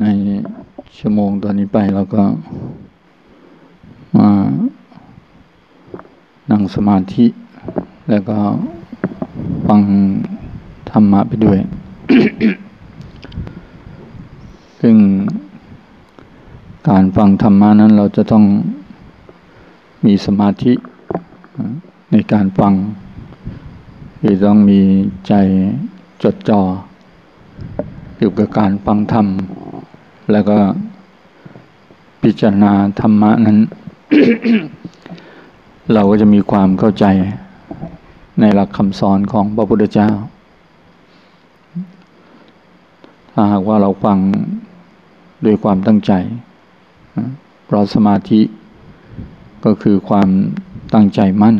ในชั่วโมงตอนนี้ไปเราก็มานั่งสมาธิ แล้วก็ฟังธรรมะไปด้วย ซึ่งการฟังธรรมะนั้นเราจะต้องมีสมาธิในการฟังคือต้องมีใจจดจ่ออยู่กับการฟังธรรม แล้วก็พิจารณาธรรมะนั้น เราก็จะมีความเข้าใจในหลักคำสอนของพระพุทธเจ้า ถ้าหากว่าเราฟังด้วยความตั้งใจ เพราะสมาธิก็คือความตั้งใจมั่น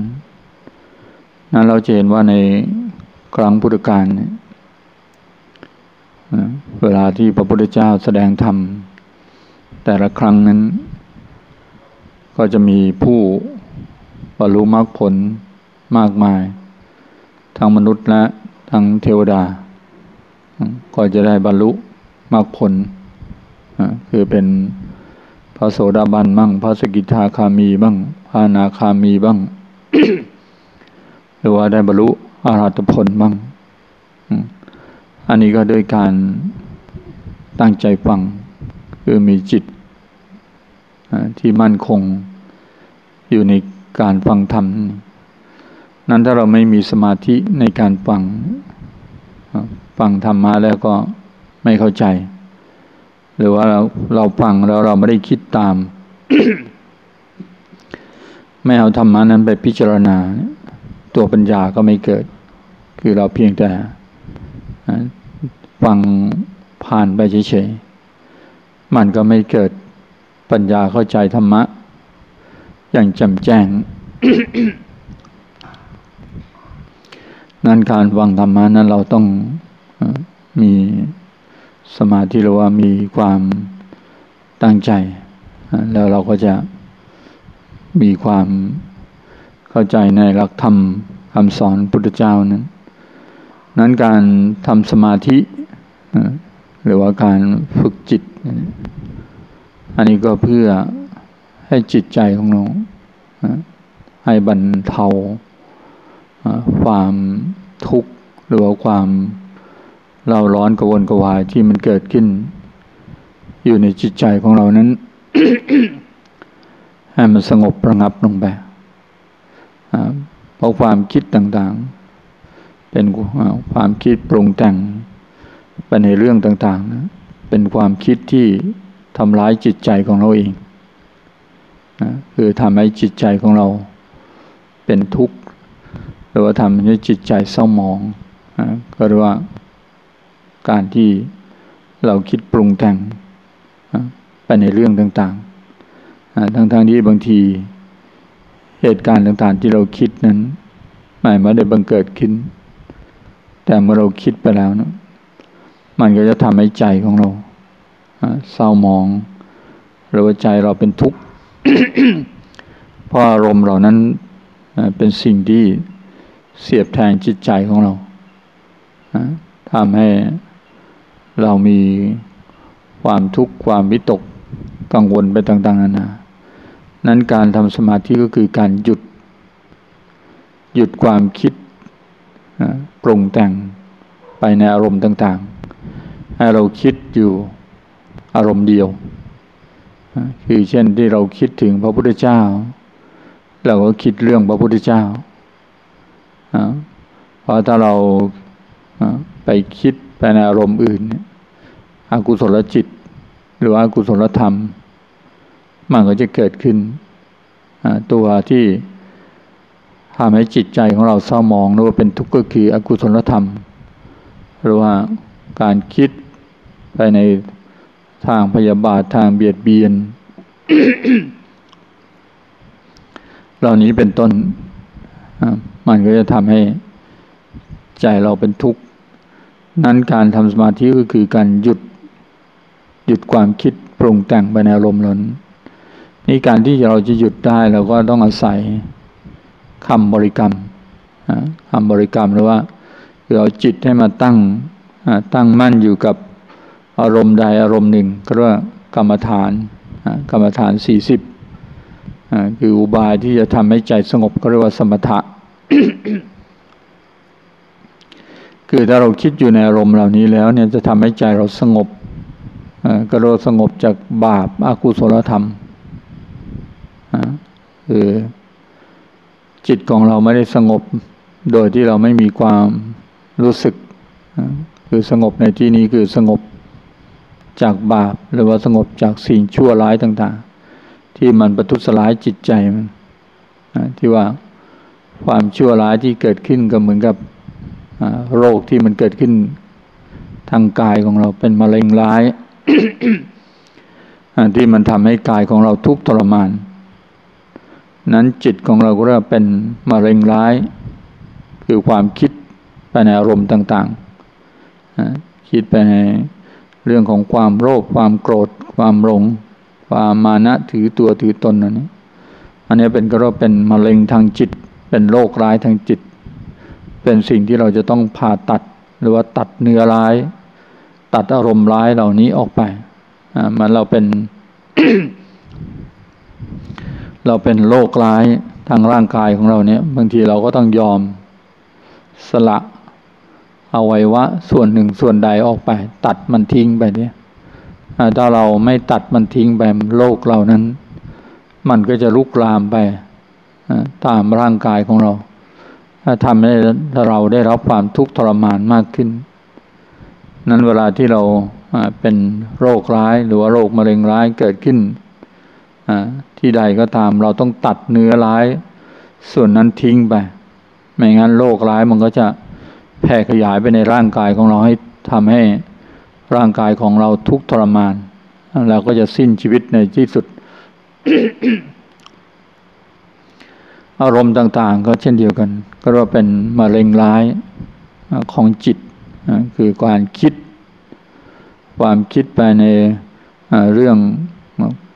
นั้นเราจะเห็นว่าในครั้งพุทธกาลเเวลาที่พระพุทธเจ้าแสดงธรรม แต่ละครั้งนั้น ก็จะมีผู้บรรลุมรรคผลมากมาย ทั้งมนุษย์และทั้งเทวดา ก็จะได้บรรลุมรรคผล คือเป็นพระโสดาบันบ้างพระสกิทาคามีบ้างพระนาคามีบ้าง หรือว่าได้บรรลุอรหัตผลบ้าง อันนี้ก็ด้วยการตั้งใจฟัง คือมีจิตที่มั่นคงอยู่ในการฟังธรรม นั้นถ้าเราไม่มีสมาธิในการฟัง ฟังธรรมมาแล้วก็ไม่เข้าใจ หรือว่าเราเราฟังแล้วเราไม่ได้คิดตาม ไม่เอาธรรมานั้นไปพิจารณา ตัวปัญญาก็ไม่เกิด คือเราเพียงแต่ ฟังผ่านไปเฉยๆ มันก็ไม่เกิดปัญญาเข้าใจธรรมะ อย่างจำแจ้ง นั้นการฟังธรรมะนั้นเราต้องมีสมาธิหรือว่ามีความตั้งใจ แล้วเราก็จะมีความเข้าใจในหลักธรรมคำสอนพุทธเจ้านั้น นั้นการทำสมาธิ หรือว่าการฝึกจิต อันนี้ก็เพื่อให้จิตใจของเราให้บรรเทาความทุกข์หรือว่าความเล่าร้อนกระวนกระวายที่มันเกิดขึ้น อยู่ในจิตใจของเรานั้น ให้มันสงบประงับลงไปเพราะความคิดต่างๆ เป็นความคิดปรุงแต่งไปในเรื่องต่างๆนะเป็นความคิดที่ทำร้ายจิตใจของเราเองนะคือทำให้จิตใจของเราเป็นทุกข์หรือว่าทำให้จิตใจเศร้าหมองนะก็เรียกว่าการที่เราคิดปรุงแต่งนะไปในเรื่องต่างๆทั้งๆที่บางทีเหตุการณ์ต่างๆที่เราคิดนั้นไม่มาได้บังเกิดขึ้น แต่เมื่อเราคิดไปแล้วนะมันก็จะทำให้ใจของเราเศร้ามองหรือว่าใจเราเป็นทุกข์เพราะอารมณ์เหล่านั้นเป็นสิ่งที่เสียบแทงจิตใจของเราทำให้เรามีความทุกข์ความวิตกกังวลไปต่างๆนานา นั้นการทำสมาธิก็คือการหยุด หยุดความคิด ปรุงแต่งไปในอารมณ์ต่างๆ ให้เราคิดอยู่อารมณ์เดียว คือเช่นที่เราคิดถึงพระพุทธเจ้า เราก็คิดเรื่องพระพุทธเจ้าเพราะถ้าเราไปคิดไปในอารมณ์อื่นอกุศลจิต หรือว่าอกุศลธรรม มันก็จะเกิดขึ้นตัวที่ ทำให้จิตใจของเราเศร้ามองหรือว่าเป็นทุกข์ก็คืออกุศลธรรม หรือว่าการคิดไปในทางพยาบาททางเบียดเบียน เหล่านี้เป็นต้น มันก็จะทำให้ใจเราเป็นทุกข์ นั้นการทำสมาธิก็คือการหยุดหยุดความคิดปรุงแต่งไปในอารมณ์นั้นนี่การที่เราจะหยุดได้เราก็ต้องอาศัย คำบริกรรมคำบริกรรมหรือว่าคือเอาจิตให้มาตั้งตั้งมั่นอยู่กับอารมณ์ใดอารมณ์หนึ่งก็เรียกว่ากรรมฐานกรรมฐานสี่สิบคืออุบายที่จะทำให้ใจสงบก็เรียกว่าสมถะ คือถ้าเราคิดอยู่ในอารมณ์เหล่านี้แล้วเนี่ยจะทำให้ใจเราสงบก็เราสงบจากบาปอากุศลธรรมคือ จิตของเราไม่ได้สงบโดยที่เราไม่มีความรู้สึก คือสงบในที่นี้คือสงบจากบาป หรือว่าสงบจากสิ่งชั่วร้ายต่างๆ ที่มันประทุษร้ายจิตใจมันที่ว่าความชั่วร้ายที่เกิดขึ้นก็เหมือนกับโรคที่มันเกิดขึ้นทางกายของเราเป็นมะเร็งร้ายที่มันทำให้กายของเราทุกข์ทรมาน นั้นจิตของเราก็เรียกเป็นมะเร็งร้าย คือความคิดไปในอารมณ์ต่างๆ คิดไปในเรื่องของความโลภความโกรธ ความหลง ความมานะถือตัวถือตนอันนี้อันนี้เป็นก็เรียกเป็นมะเร็งทางจิต เป็นโรคร้ายทางจิต เป็นสิ่งที่เราจะต้องผ่าตัดหรือว่าตัดเนื้อร้าย ตัดอารมณ์ร้ายเหล่านี้ออกไปมันเราเป็น เราเป็นโรคร้ายทางร่างกายของเราเนี่ย บางทีเราก็ต้องยอมสละอวัยวะส่วนหนึ่งส่วนใดออกไป ตัดมันทิ้งไปเนี่ยถ้าเราไม่ตัดมันทิ้งไปโรคเรานั้น มันก็จะลุกลามไปตามร่างกายของเราทำให้เราได้รับความทุกข์ทรมานมากขึ้น นั้นเวลาที่เราเป็นโรคร้ายหรือว่าโรคมะเร็งร้ายเกิดขึ้น ที่ใดก็ตามเราต้องตัดเนื้อร้าย ส่วนนั้นทิ้งไป ไม่งั้นโรคร้ายมันก็จะแผ่ขยายไปในร่างกายของเราให้ทำให้ร่างกายของเราทุกทรมานเราก็จะสิ้นชีวิตในที่สุด อารมณ์ต่างๆ ก็เช่นเดียวกัน ก็ว่าเป็นมะเร็งร้ายของจิต คือการคิด ความคิดไปในเรื่อง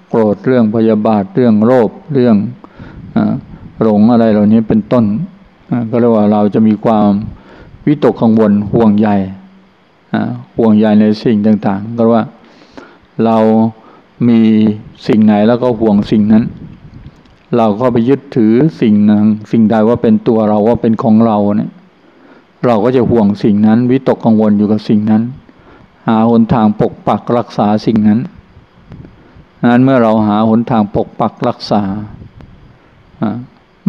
โกรธเรื่องพยาบาทเรื่องโลภเรื่องหลงอะไรเหล่านี้เป็นต้นก็เรียกว่าเราจะมีความวิตกกังวลห่วงใยห่วงใยในสิ่งต่างๆ ก็ว่าเรามีสิ่งไหนแล้วก็ห่วงสิ่งนั้น เราก็ไปยึดถือสิ่งนั้นสิ่งใดว่าเป็นตัวเราว่าเป็นของเราเนี่ยเราก็จะห่วงสิ่งนั้น วิตกกังวลอยู่กับสิ่งนั้น หาหนทางปกปักรักษาสิ่งนั้น นั้นเมื่อเราหาหนทางปกปักรักษา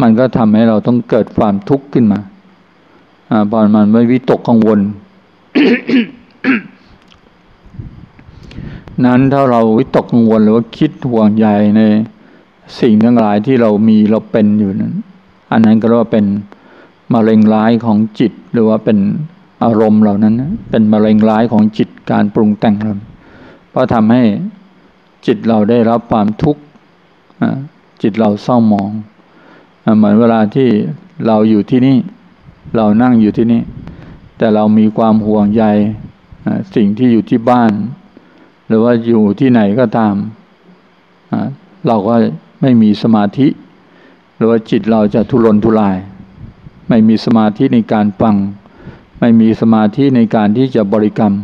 มันก็ทำให้เราต้องเกิดความทุกข์ขึ้นมาบอนมันไม่วิตกกังวล นั้นถ้าเราวิตกกังวลหรือว่าคิดห่วงใยในสิ่งทั้งหลายที่เรามีเราเป็นอยู่นั้น อันนั้นก็เรียกว่าเป็นมะเร็งร้ายของจิต หรือว่าเป็นอารมณ์เหล่านั้น เป็นมะเร็งร้ายของจิตการปรุงแต่งเราเพราะทำให้ จิตเราได้รับความทุกข์จิตเราเศร้าหมองเหมือนเวลาที่เราอยู่ที่นี่ เรานั่งอยู่ที่นี่ แต่เรามีความห่วงใยสิ่งที่อยู่ที่บ้าน หรือว่าอยู่ที่ไหนก็ตามเราก็ไม่มีสมาธิ หรือว่าจิตเราจะทุรนทุราย ไม่มีสมาธิในการฟัง ไม่มีสมาธิในการที่จะบริกรรม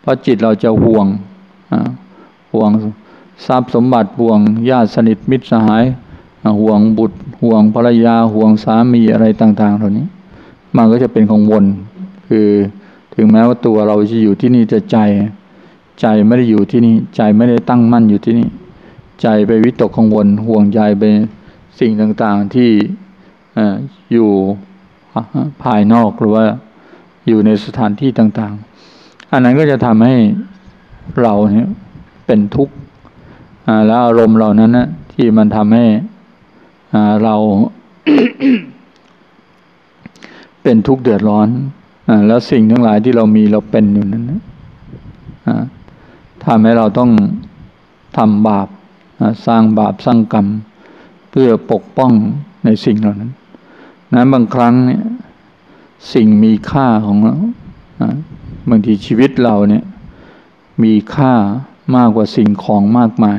เพราะจิตเราจะห่วงห่วง ทรัพย์สมบัติห่วงญาติสนิทมิตรสหาย ห่วงบุตร ห่วงภรรยา ห่วงสามีอะไรต่างๆเหล่านี้ มันก็จะเป็นของวน คือถึงแม้ว่าตัวเราจะอยู่ที่นี่จะใจ ใจไม่ได้อยู่ที่นี่ ใจไม่ได้ตั้งมั่นอยู่ที่นี่ ใจไปวิตกกังวล ห่วงใจไปสิ่งต่างๆที่อยู่ภายนอกหรือว่าอยู่ในสถานที่ต่างๆ อันนั้นก็จะทำให้เราเนี่ยเป็นทุกข์ แล้วอารมณ์เหล่านั้นนะที่มันทำให้เราเป็นทุกข์เดือดร้อนอแล้วสิ่งทั้งหลายที่เรามีเราเป็นอยู่นั้นทำให้เราต้องทำบาปสร้างบาปสร้างกรรม เพื่อปกป้องในสิ่งเหล่านั้น นั้นบางครั้งเนี่ยสิ่งมีค่าของเราบางทีชีวิตเราเนี่ยมีค่ามากกว่าสิ่งของมากมาย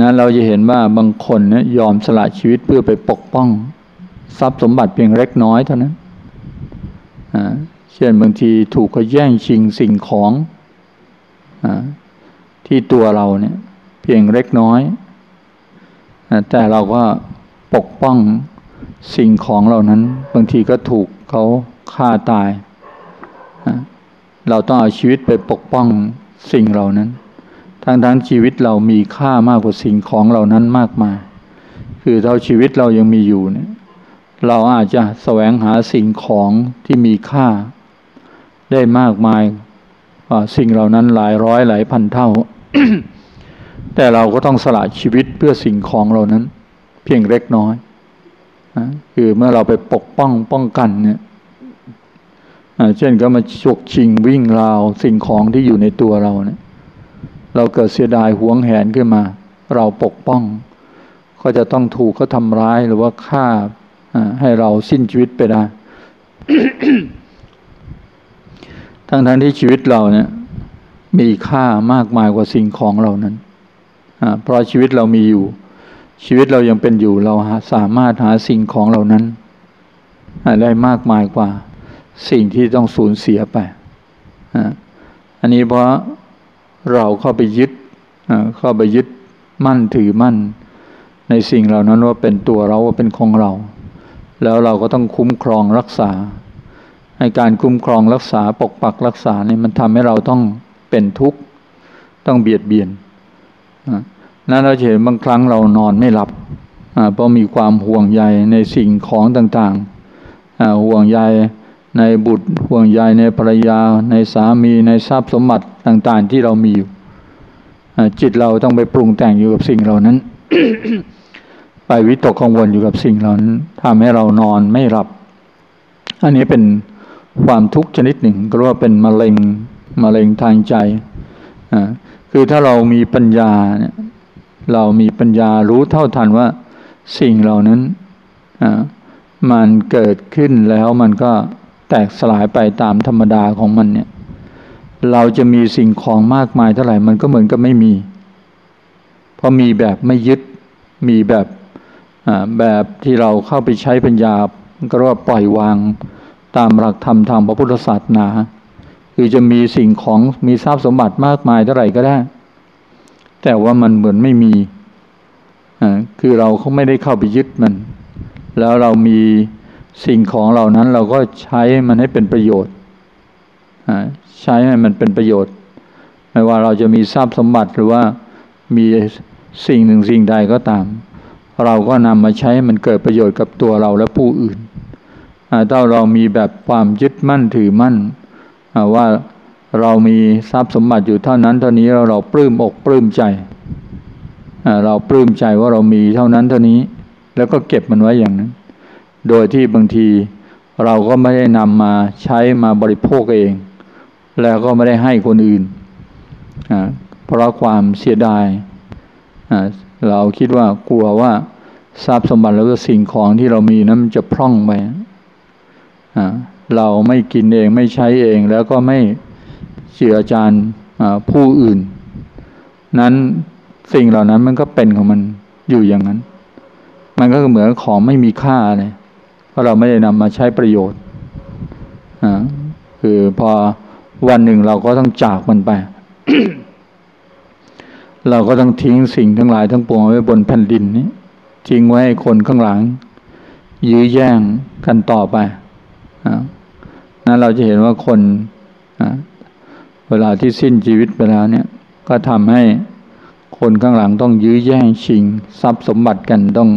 นั้นเราจะเห็นว่าบางคนเนี่ยยอมสละชีวิตเพื่อไปปกป้อง ทรัพย์สมบัติเพียงเล็กน้อยเท่านั้นเช่นบางทีถูกเขาแย่งชิงสิ่งของที่ตัวเราเนี่ย เพียงเล็กน้อยแต่เราก็ปกป้องสิ่งของเหล่านั้น บางทีก็ถูกเขาฆ่าตาย เราต้องเอาชีวิตไปปกป้องสิ่งเหล่านั้น ทั้งทั้งชีวิตเรามีค่ามากกว่าสิ่งของเหล่านั้นมากมาย คือเท่าชีวิตเรายังมีอยู่เนี่ย เราอาจจะแสวงหาสิ่งของที่มีค่า ได้มากมายสิ่งเหล่านั้นหลายร้อยหลายพันเท่า แต่เราก็ต้องสละชีวิตเพื่อสิ่งของเหล่านั้น เพียงเล็กน้อยคือเมื่อเราไปปกป้องป้องกันเนี่ยเช่นก็มาฉกชิงวิ่งราวสิ่งของที่อยู่ในตัวเราเนี่ย เราเกิดเสียดายหวงแหนขึ้นมา เราปกป้อง ก็จะต้องถูกเขาทำร้ายหรือว่าฆ่าให้เราสิ้นชีวิตไปได้ ทั้งทั้งที่ชีวิตเราเนี่ย มีค่ามากมายกว่าสิ่งของเหล่านั้นเพราะชีวิตเรามีอยู่ ชีวิตเรายังเป็นอยู่เราสามารถหาสิ่งของเหล่านั้นได้มากมายกว่าสิ่งที่ต้องสูญเสียไป อันนี้เพราะ เราเข้าไปยึดเข้าไปยึดมั่นถือมั่น ในสิ่งเหล่านั้นว่าเป็นตัวเราว่าเป็นของเรา แล้วเราก็ต้องคุ้มครองรักษาให้การคุ้มครองรักษาปกปักรักษาเนี่ยมันทำให้เราต้องเป็นทุกข์ต้องเบียดเบียนนั้นเราเห็นบางครั้งเรานอนไม่หลับเพราะมีความห่วงใยในสิ่งของต่างๆห่วงใยในบุตรห่วงใยในภรรยา ในสามีในทรัพย์สมบัติ ต่างๆที่เรามีอยู่จิตเราต้องไปปรุงแต่งอยู่กับสิ่งเหล่านั้น ไปวิตกกังวลอยู่กับสิ่งเหล่านั้นทำให้เรานอนไม่หลับ อันนี้เป็นความทุกข์ชนิดหนึ่งก็เรียกว่าเป็นมะเร็งมะเร็งทางใจคือถ้าเรามีปัญญาเนี่ยเรามีปัญญารู้เท่าทันว่าสิ่งเหล่านั้นมันเกิดขึ้นแล้วมันก็แตกสลายไปตามธรรมดาของมันเนี่ย เราจะมีสิ่งของมากมายเท่าไหร่มันก็เหมือนกับไม่มี เพราะมีแบบไม่ยึด มีแบบแบบที่เราเข้าไปใช้ปัญญา ก็เรียกว่าปล่อยวางตามหลักธรรมทางพระพุทธศาสนา คือจะมีสิ่งของมีทรัพย์สมบัติมากมายเท่าไหร่ก็ได้ แต่ว่ามันเหมือนไม่มีคือเราเขาไม่ได้เข้าไปยึดมัน แล้วเรามีสิ่งของเหล่านั้นเราก็ใช้มันให้เป็นประโยชน์ ใช้ให้มันเป็นประโยชน์ ไม่ว่าเราจะมีทรัพย์สมบัติหรือว่ามีสิ่งหนึ่งสิ่งใดก็ตาม เราก็นำมาใช้มันเกิดประโยชน์กับตัวเราและผู้อื่นถ้าเรามีแบบความยึดมั่นถือมั่นว่าเรามีทรัพย์สมบัติอยู่เท่านั้น เท่านี้เราเราปลื้มอกปลื้มใจ เราปลื้มใจว่าเรามีเท่านั้นเท่านี้ แล้วก็เก็บมันไว้อย่างนั้น โดยที่บางทีเราก็ไม่ได้นำมาใช้มาบริโภคเอง แล้วก็ไม่ได้ให้คนอื่น เพราะความเสียดาย เราคิดว่ากลัวว่าทรัพย์สมบัติแล้วก็สิ่งของที่เรามีนั้นมันจะพร่องไปเราไม่กินเองไม่ใช้เองแล้วก็ไม่เชื่อจานผู้อื่น นั้นสิ่งเหล่านั้นมันก็เป็นของมันอยู่อย่างนั้น มันก็เหมือนของไม่มีค่าเลยเพราะเราไม่ได้นำมาใช้ประโยชน์คือพอ วันหนึ่งเราก็ต้องจากมันไป เราก็ต้องทิ้งสิ่งทั้งหลายทั้งปวงไว้บนแผ่นดินนี้ทิ้งไว้ให้คนข้างหลัง ยื้อแย่งกันต่อไปนั้นเราจะเห็นว่าคนเวลาที่สิ้นชีวิตไปแล้วเนี่ย ก็ทำให้คนข้างหลังต้องยื้อแย่งชิง ทรัพย์สมบัติกันต้อง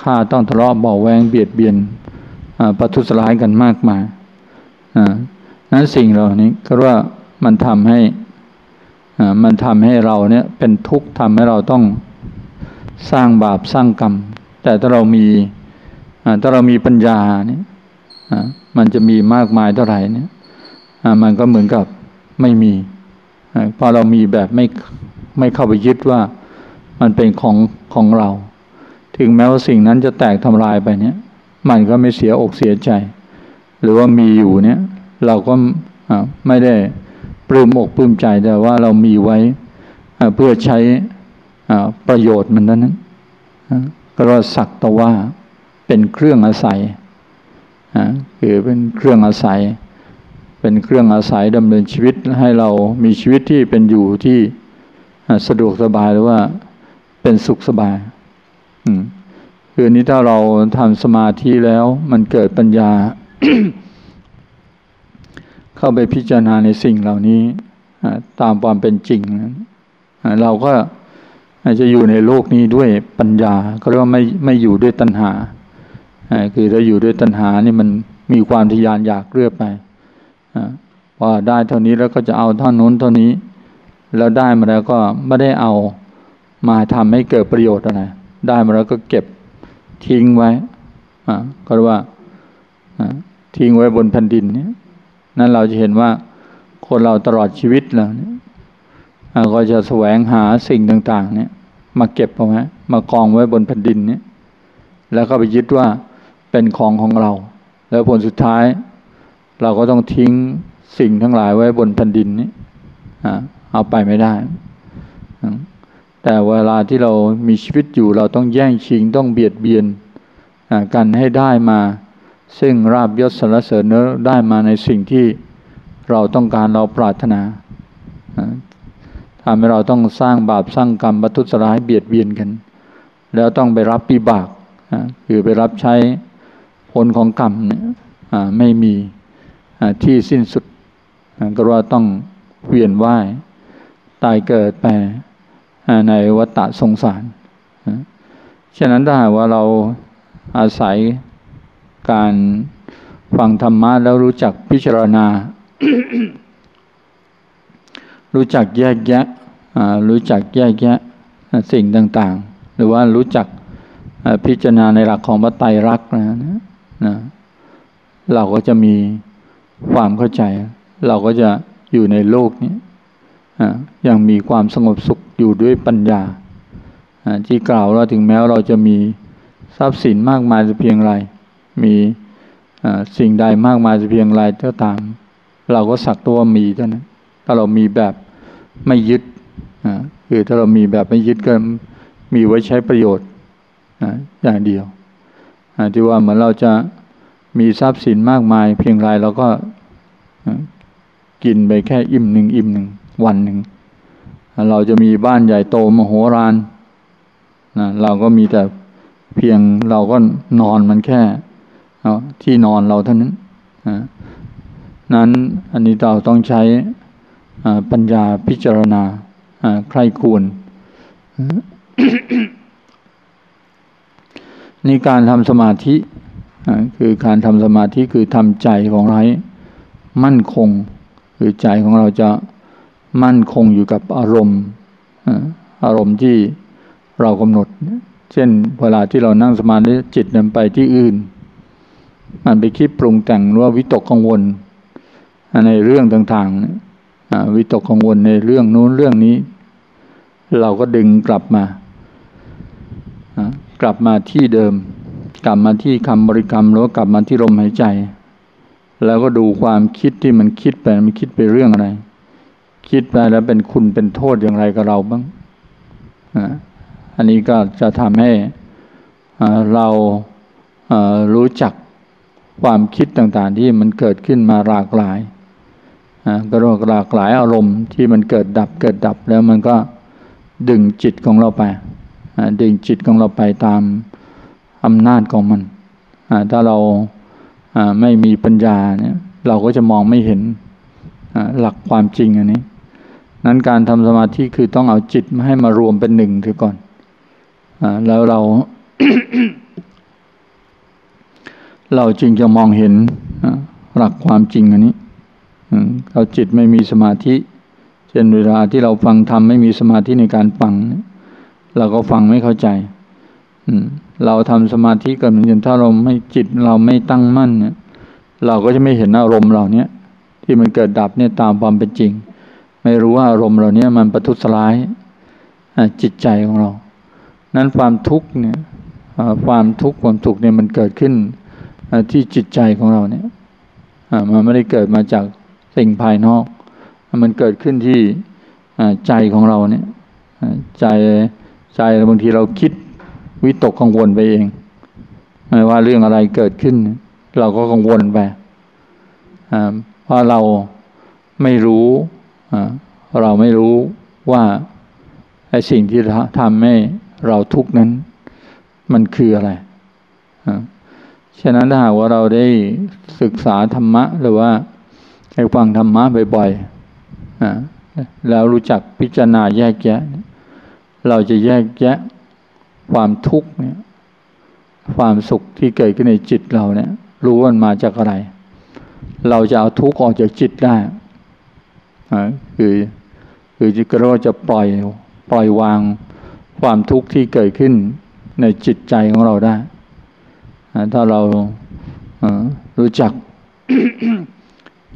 ฆ่าต้องทะเลาะเบาแวงเบียดเบียนประทุษร้ายกันมากมาย นั้นสิ่งเหล่านี้ก็ว่ามันทำให้มันทำให้เราเนี่ยเป็นทุกข์ทำให้เราต้องสร้างบาปสร้างกรรม แต่ถ้าเรามีถ้าเรามีปัญญาเนี่ยมันจะมีมากมายเท่าไหร่เนี่ยมันก็เหมือนกับไม่มีพอเรามีแบบไม่ไม่เข้าไปยึดว่ามันเป็นของของเรา ถึงแม้ว่าสิ่งนั้นจะแตกทำลายไปเนี่ย มันก็ไม่เสียอกเสียใจ หรือว่ามีอยู่เนี่ย เราก็ไม่ได้ปลื้มอกปลื้มใจแต่ว่าเรามีไว้เพื่อใช้ประโยชน์มันนั้นก็ว่าสักตว่าเป็นเครื่องอาศัยคือเป็นเครื่องอาศัย เป็นเครื่องอาศัยดำเนินชีวิตให้เรามีชีวิตที่เป็นอยู่ที่สะดวกสบายหรือว่าเป็นสุขสบายคือนี้ถ้าเราทำสมาธิแล้วมันเกิดปัญญา เข้าไปพิจารณาในสิ่งเหล่านี้ตามความเป็นจริงเราก็จะอยู่ในโลกนี้ด้วยปัญญาก็เรียกว่าไม่ไม่อยู่ด้วยตัณหาคือถ้าอยู่ด้วยตัณหานี่มันมีความทยานอยากเรื่อไปว่าได้เท่านี้แล้วก็จะเอาเท่านู้นเท่านี้ แล้วได้มาแล้วก็ไม่ได้เอามาทำให้เกิดประโยชน์อะไรได้มาแล้วก็เก็บทิ้งไว้ก็เรียกว่าทิ้งไว้บนแผ่นดินนี้ นั่นเราจะเห็นว่าคนเราตลอดชีวิตเราเนี่ยก็จะแสวงหาสิ่งต่างๆ เนี่ย มาเก็บเอาไว้มากองไว้บนแผ่นดินเนี่ย แล้วก็ไปยึดว่าเป็นของของเรา แล้วผลสุดท้าย เราก็ต้องทิ้งสิ่งทั้งหลายไว้บนแผ่นดินนี้เอาไปไม่ได้ แต่เวลาที่เรามีชีวิตอยู่เราต้องแย่งชิงต้องเบียดเบียนกันให้ได้มา ซึ่งราบยศสรรเสริญได้มาในสิ่งที่เราต้องการเราปรารถนาทำให้เราต้องสร้างบาปสร้างกรรมบัตุสร้ายเบียดเบียนกัน แล้วต้องไปรับปีบากคือไปรับใช้ผลของกรรมเนี่ยไม่มีที่สิ้นสุดก็ว่าต้องเวียนว่ายตายเกิดไปในวัฏสงสาร ฉะนั้นถ้าหากว่าเราอาศัย การฟังธรรมะแล้วรู้จักพิจารณา รู้จักแยกแยะรู้จักแยกแยะสิ่งต่างๆ หรือว่ารู้จักพิจารณาในหลักของพระไตรลักษณ์นะนะเราก็จะมีความเข้าใจ เราก็จะอยู่ในโลกนี้ยังมีความสงบสุขอยู่ด้วยปัญญาที่กล่าวว่าถึงแม้เราจะมีทรัพย์สินมากมายจะเพียงไร มีสิ่งใดมากมายจะเพียงไรก็ตาม เราก็สักตัวมีเท่านั้นถ้าเรามีแบบไม่ยึดคือถ้าเรามีแบบไม่ยึดก็มีไว้ใช้ประโยชน์อย่างเดียวที่ว่าเหมือนเราจะมีทรัพย์สินมากมาย เพียงไรเราก็กินไปแค่อิ่มหนึ่งอิ่มหนึ่งวันหนึ่งเราจะมีบ้านใหญ่โตมโหฬารนะเราก็มีแต่เพียงเราก็นอนมันแค่ ที่นอนเราเท่านั้นนั้นอันนี้เราต้องใช้ปัญญาพิจารณาใครควร นี่การทำสมาธิคือการทำสมาธิคือทำใจของเราให้มั่นคง คือใจของเราจะมั่นคงอยู่กับอารมณ์อารมณ์ที่เรากำหนด เช่นเวลาที่เรานั่งสมาธิจิตนำไปที่อื่น มันไปคิดปรุงแต่งหรือว่าวิตกกังวล ในเรื่องต่างๆวิตกกังวลในเรื่องนู้นเรื่องนี้ เราก็ดึงกลับมากลับมาที่เดิม กลับมาที่คำบริกรรมหรือกลับมาที่ลมหายใจ แล้วก็ดูความคิดที่มันคิดไปมันคิดไปเรื่องอะไร คิดไปแล้วเป็นคุณเป็นโทษอย่างไรกับเราบ้างอันนี้ก็จะทำให้เรารู้จัก ความคิดต่างๆที่มันเกิดขึ้นมาหลากหลายก็รหลากหลายอารมณ์ที่มันเกิดดับเกิดดับแล้วมันก็ดึงจิตของเราไปดึงจิตของเราไปตามอำนาจของมัน ถ้าเราไม่มีปัญญาเนี่ยเราก็จะมองไม่เห็นหลักความจริงอันนี้ นั้นการทำสมาธิคือต้องเอาจิตมาให้มารวมเป็นหนึ่งถือก่อนอแล้วเรา เราจึงจะมองเห็นหลักความจริงอันนี้เราจิตไม่มีสมาธิ เช่นเวลาที่เราฟังธรรมไม่มีสมาธิในการฟัง เราก็ฟังไม่เข้าใจเราทำสมาธิกันเหมือนกันถ้าเราไม่จิตเราไม่ตั้งมั่นเนี่ยเราก็จะไม่เห็นอารมณ์เราเนี้ยที่มันเกิดดับเนี่ยตามความเป็นจริง ไม่รู้ว่าอารมณ์เราเนี้ยมันประทุษร้ายจิตใจของเรา นั้นความทุกข์เนี่ยความทุกข์ความทุกข์เนี่ยมันเกิดขึ้น ที่จิตใจของเราเนี่ยมันไม่ได้เกิดมาจากสิ่งภายนอก มันเกิดขึ้นที่ใจของเราเนี่ยใจใจบางทีเราคิดวิตกกังวลไปเองไม่ว่าเรื่องอะไรเกิดขึ้น เราก็กังวลไปเพราะเราไม่รู้เราไม่รู้ว่าไอ้สิ่งที่ทำให้เราทุกข์นั้น มันคืออะไร ฉะนั้นถ้าหากว่าเราได้ศึกษาธรรมะหรือว่าได้ฟังธรรมะบ่อยๆแล้วรู้จักพิจารณาแยกแยะ เราจะแยกแยะความทุกข์เนี่ย ความสุขที่เกิดขึ้นในจิตเราเนี่ย รู้ว่ามันมาจากอะไร เราจะเอาทุกข์ออกจากจิตได้คือคือจิตก็จะปล่อยปล่อยวางความทุกข์ที่เกิดขึ้นในจิตใจของเราได้ ถ้าเรารู้จัก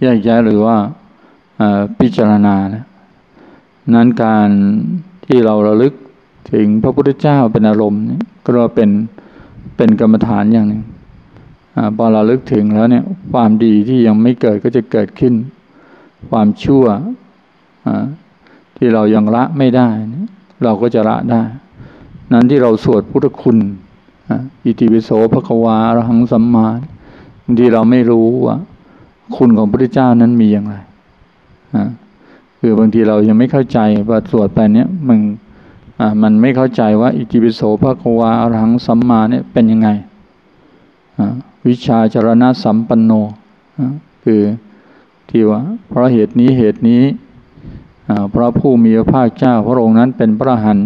แยกแยะหรือว่าพิจารณานะนั้นการที่เราระลึกถึงพระพุทธเจ้าเป็นอารมณ์ก็เป็นเป็นกรรมฐานอย่างหนึ่งพอเราลึกถึงแล้วเนี่ยความดีที่ยังไม่เกิดก็จะเกิดขึ้น ความชั่วที่เรายังละไม่ได้ เราก็จะละได้ นั้นที่เราสวดพุทธคุณ อิติปิโสภควาอรหังสัมมาบางทีเราไม่รู้ว่า คุณของพระพุทธเจ้านั้นมีอย่างไรคือบางทีเรายังไม่เข้าใจว่าสวดไปเนี้ยมันมันไม่เข้าใจว่า อิติปิโสภควาอรหังสัมมาเนี่ยเป็นยังไงวิชาจรณะสัมปันโนคือที่ว่า เพราะเหตุนี้เหตุนี้เพราะผู้มีพระภาคเจ้า พระองค์นั้นเป็นพระหัน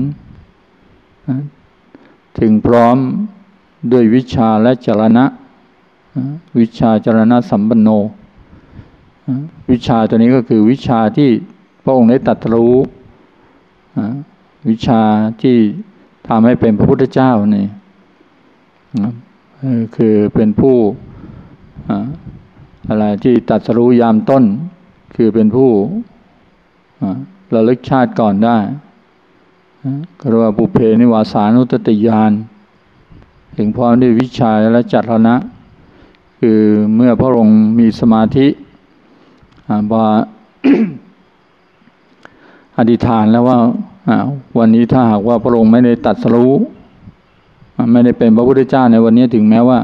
ถึงพร้อม ด้วยวิชาและจรณะ วิชาจรณะสัมปันโน วิชาตัวนี้ก็คือวิชาที่พระองค์ได้ตัดรู้วิชาที่ทำให้เป็นพระพุทธเจ้านี่คือเป็นผู้อะไรที่ตัดสู้ยามต้น คือเป็นผู้ระลึกชาติก่อนได้ก็เรียกว่าบุเพนิวาสานุตติยาน ถึงพร้อมด้วยวิชาและจัตรณะ คือเมื่อพระองค์มีสมาธิว่าอธิษฐานแล้วว่าวันนี้ถ้าหากว่าพระองค์ไม่ได้ตัดสู้ไม่ได้เป็นพระพุทธเจ้าในวันนี้ถึงแม้ว่า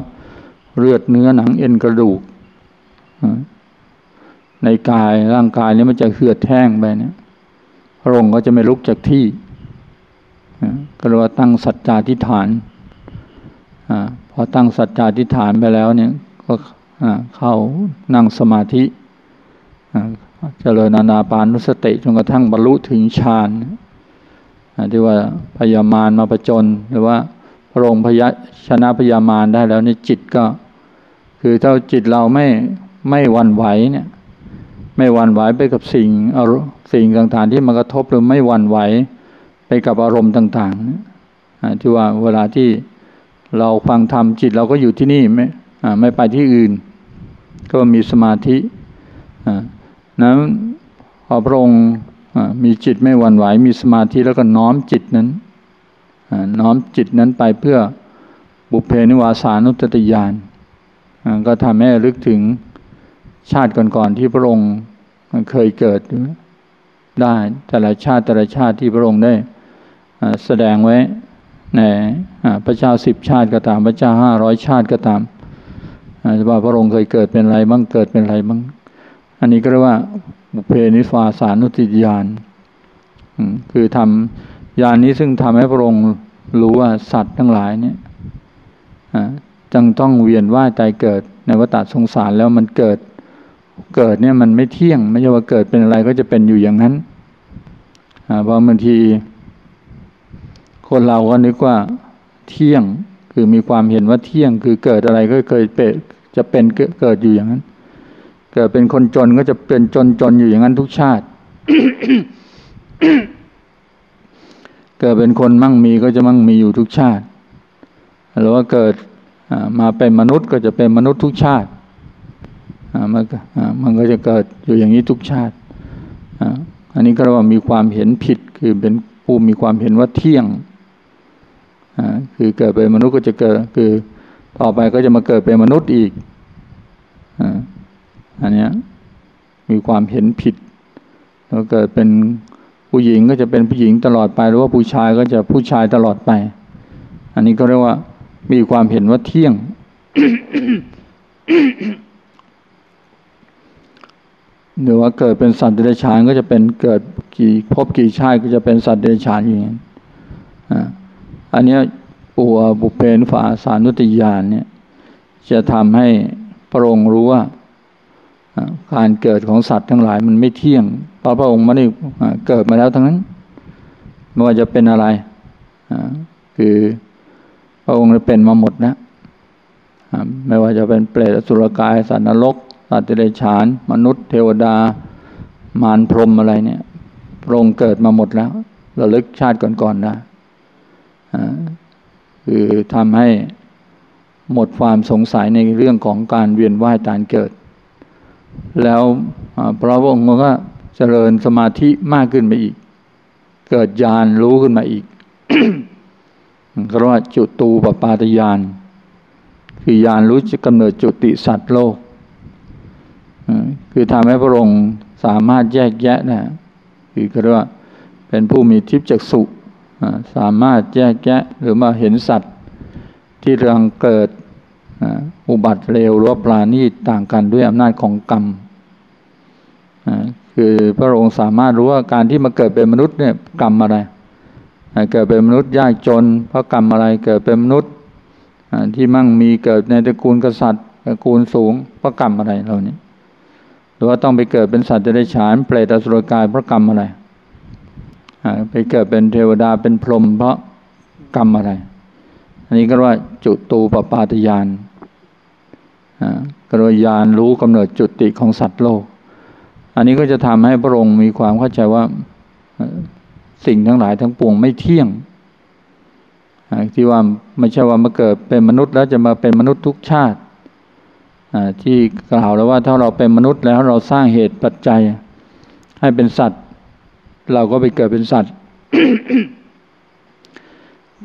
เลือดเนื้อหนังเอ็นกระดูกในกายร่างกายนี้มันจะเหือดแห้งไปเนี่ย พระองค์ก็จะไม่ลุกจากที่ก็เรียกว่าตั้งสัจจาธิฐาน พอตั้งสัจจาธิฐานไปแล้วเนี่ยก็เข้านั่งสมาธิเจริญนานาปานุสติจนกระทั่งบรรลุถึงฌานที่ว่าพยามารมาประจน หรือว่าพระองค์พยชนะพยามารได้แล้วนี่จิตก็ คือถ้าจิตเราไม่ไม่วันไหวเนี่ยไม่วันไหวไปกับสิ่งสิ่งต่างๆ ที่มากระทบหรือไม่วันไหวไปกับอารมณ์ต่างๆที่ว่าเวลาที่ เราฟังธรรมจิตเราก็อยู่ที่นี่ไม่ไม่ไปที่อื่น ก็มีสมาธินั้นพอพระองค์มีจิตไม่หวั่นไหวมีสมาธิแล้วก็น้อมจิตนั้นน้อมจิตนั้นไปเพื่อบุพเพนิวาสานุตติยานก็ทำให้ลึกถึงชาติก่อนๆที่พระองค์เคยเกิดได้แต่ละชาติแต่ละชาติที่พระองค์ได้แสดงไว้ ในพระเจ้าสิบชาติก็ตาม พระเจ้าห้าร้อยชาติก็ตามว่าพระองค์เคยเกิดเป็นอะไรบ้างเกิดเป็นอะไรบ้างอันนี้ก็เรียกว่าบุเพนิฟาสานุติยานคือทำยานนี้ซึ่งทำให้พระองค์รู้ว่าสัตว์ทั้งหลายเนี่ยจังต้องเวียนว่ายตายเกิด ในวัฏสงสารแล้วมันเกิดเกิดเนี่ยมันไม่เที่ยง ไม่ใช่ว่าเกิดเป็นอะไรก็จะเป็นอยู่อย่างนั้นเพราะบางที คนเราก็นึกว่าเที่ยงคือมีความเห็นว่าเที่ยงคือเกิดอะไรก็เคยเปจะเป็นเกิดอยู่อย่างนั้น เกิดเป็นคนจนก็จะเป็นจนจนอยู่อย่างนั้นทุกชาติ เกิดเป็นคนมั่งมีก็จะมั่งมีอยู่ทุกชาติหรือว่าเกิดมาเป็นมนุษย์ก็จะเป็นมนุษย์ทุกชาติมันก็มันก็จะเกิดอยู่อย่างนี้ทุกชาติอันนี้ก็เรียกว่ามีความเห็นผิดคือเป็นผู้มีความเห็นว่าเที่ยง คือเกิดเป็นมนุษย์ก็จะเกิดคือต่อไปก็จะมาเกิดเป็นมนุษย์อีกอันนี้มีความเห็นผิดแล้วเกิดเป็นผู้หญิงก็จะเป็นผู้หญิงตลอดไป หรือว่าผู้ชายก็จะผู้ชายตลอดไป อันนี้ก็เรียกว่า มีความเห็นว่าเที่ยง หรือว่าเกิดเป็นสัตว์เดรัจฉานก็จะเป็นเกิดกี่พบกี่ชาติก็จะเป็นสัตว์เดรัจฉานอย่างนี้อั อันนี้ปัวบุเพนฝาสานุติยานเนี่ยจะทำให้พระองค์รู้ว่าการเกิดของสัตว์ทั้งหลายมันไม่เที่ยงเพราะพระองค์ไม่ได้เกิดมาแล้วทั้งนั้น ไม่ว่าจะเป็นอะไร คือพระองค์เป็นมาหมดนะไม่ว่าจะเป็นเปรตสุรกาย สัตว์นรก สัตว์เดรัจฉาน มนุษย์ เทวดา มารพรมอะไรเนี่ย พระองค์เกิดมาหมดแล้วระลึกชาติก่อนๆได้ คือทำให้หมดความสงสัยในเรื่องของการเวียนว่ายตายเกิด แล้วพระองค์ก็เจริญสมาธิมากขึ้นไปอีก เกิดญาณรู้ขึ้นมาอีกก็เรียกว่าจุตูปปาตญาณคือญาณรู้จะกำเนิดจุติสัตว์โลกคือทำให้พระองค์สามารถแยกแยะนะคือเรียกว่าเป็นผู้มีทิพย์จักสุ สามารถแยกแยะหรือมาเห็นสัตว์ที่เรื่องเกิดอุบัติเร็วหรือว่าปราณีตต่างกันด้วยอำนาจของกรรมคือพระองค์สามารถรู้ว่าการที่มาเกิดเป็นมนุษย์เนี่ยกรรมอะไร เกิดเป็นมนุษย์ยากจน เพราะกรรมอะไรเกิดเป็นมนุษย์ที่มั่งมีเกิดในตระกูลกษัตริย์ตระกูลสูงเพราะกรรมอะไรเรานี้หรือว่าต้องไปเกิดเป็นสัตว์จะได้ฉานเปรตอสุรกายเพราะกรรมอะไร ไปเกิดเป็นเทวดาเป็นพรหมเพราะกรรมอะไร อันนี้ก็ว่าจุตูปปาตยานกระยานรู้กำเนิดจุติของสัตว์โลก อันนี้ก็จะทำให้พระองค์มีความเข้าใจว่าสิ่งทั้งหลายทั้งปวงไม่เที่ยงที่ว่าไม่ใช่ว่ามาเกิดเป็นมนุษย์แล้วจะมาเป็นมนุษย์ทุกชาติที่กล่าวแล้วว่าถ้าเราเป็นมนุษย์แล้วเราสร้างเหตุปัจจัย ให้เป็นสัตว์ เราก็ไปเกิดเป็นสัตว์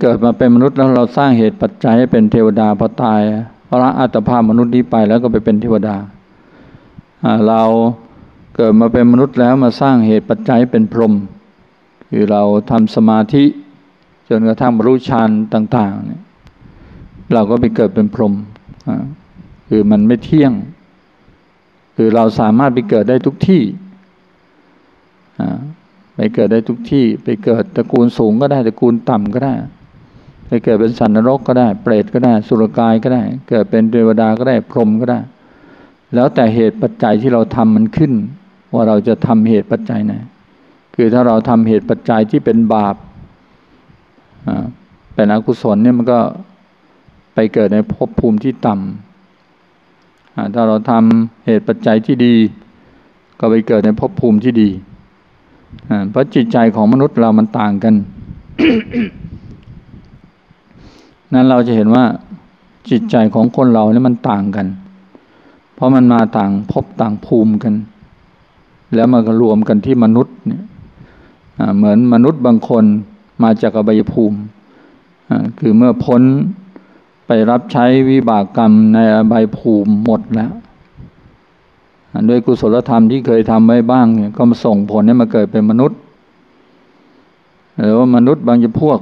เกิดมาเป็นมนุษย์แล้วเราสร้างเหตุปัจจัยให้เป็นเทวดาพอตายพระอัตภาพมนุษย์นี้ไปแล้วก็ไปเป็นเทวดาเราเกิดมาเป็นมนุษย์แล้วมาสร้างเหตุปัจจัยเป็นพรหมคือเราทำสมาธิจนกระทั่งบรรลุฌานต่างๆเนี่ยเราก็ไปเกิดเป็นพรหมคือมันไม่เที่ยง คือเราสามารถไปเกิดได้ทุกที่ ไปเกิดได้ทุกที่ไปเกิดตระกูลสูงก็ได้ตระกูลต่ำก็ได้ ไปเกิดเป็นสันนรกก็ได้ เปรตก็ได้ สุรกายก็ได้ เกิดเป็นเทวดาก็ได้พรหมก็ได้ แล้วแต่เหตุปัจจัยที่เราทำมันขึ้น ว่าเราจะทำเหตุปัจจัยไหนคือถ้าเราทำเหตุปัจจัยที่เป็นบาปเป็นอกุศลเนี่ยมันก็ไปเกิดในภพภูมิที่ต่ำถ้าเราทำเหตุปัจจัยที่ดี ก็ไปเกิดในภพภูมิที่ดี เพราะจิตใจของมนุษย์เรามันต่างกัน นั้นเราจะเห็นว่าจิตใจของคนเราเนี่ยมันต่างกัน เพราะมันมาต่างพบต่างภูมิกัน แล้วมันก็รวมกันที่มนุษย์เนี่ยเหมือนมนุษย์บางคนมาจากอบายภูมิ คือเมื่อพ้นไปรับใช้วิบากกรรมในอบายภูมิหมดแล้ว ด้วยกุศลธรรมที่เคยทำไว้บ้างเนี่ยก็มาส่งผลให้มาเกิดเป็นมนุษย์หรือว่ามนุษย์บางจำพวก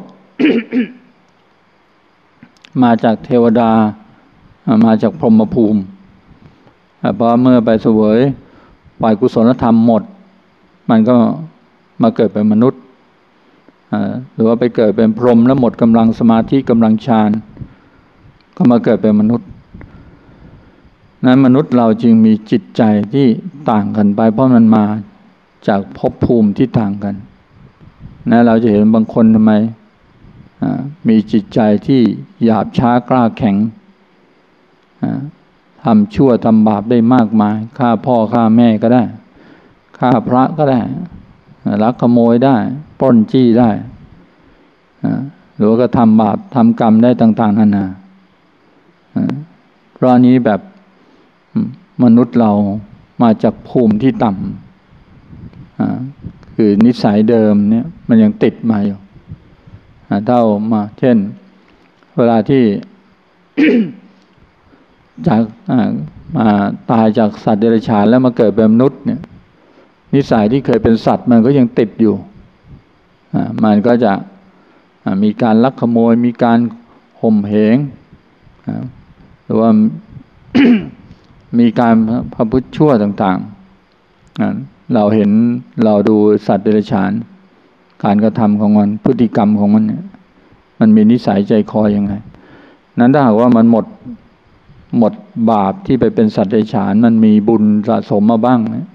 มาจากเทวดา มาจากพรหมภูมิพราะเมื่อไปเสวยปล่อยกุศลธรรมหมด มันก็มาเกิดเป็นมนุษย์หรือว่าไปเกิดเป็นพรหมแล้วหมดกำลังสมาธิกำลังฌานก็มาเกิดเป็นมนุษย์ นั้นมนุษย์เราจึงมีจิตใจที่ต่างกันไป เพราะมันมาจากภพภูมิที่ต่างกันนะเราจะเห็นบางคนทำไมมีจิตใจที่หยาบช้ากล้าแข็งทำชั่วทำบาปได้มากมายฆ่าพ่อฆ่าแม่ก็ได้ฆ่าพระก็ได้ลักขโมยได้ปล้นจี้ได้หรือว่าก็ทำบาปทำกรรมได้ต่าง ๆนานาเพราะนี้แบบ มนุษย์เรามาจากภูมิที่ต่ำคือนิสัยเดิมเนี่ยมันยังติดมาอยู่เท่ามาเช่น เวลาที่จากมาตายจากสัตว์เดรัจฉานแล้วมาเกิดเป็นมนุษย์เนี่ย นิสัยที่เคยเป็นสัตว์มันก็ยังติดอยู่มันก็จะมีการลักขโมยมีการห่มเหงหรือว่า มีการพระพุทธชั่วต่างๆ เราเห็นเราดูสัตว์เดรัจฉาน การกระทำของมันพฤติกรรมของมันเนี่ยมันมีนิสัยใจคออยังไง นั้นถ้าหากว่ามันหมดหมดบาปที่ไปเป็นสัตว์เดรัจฉาน มันมีบุญสะสมมาบ้างเนี่ย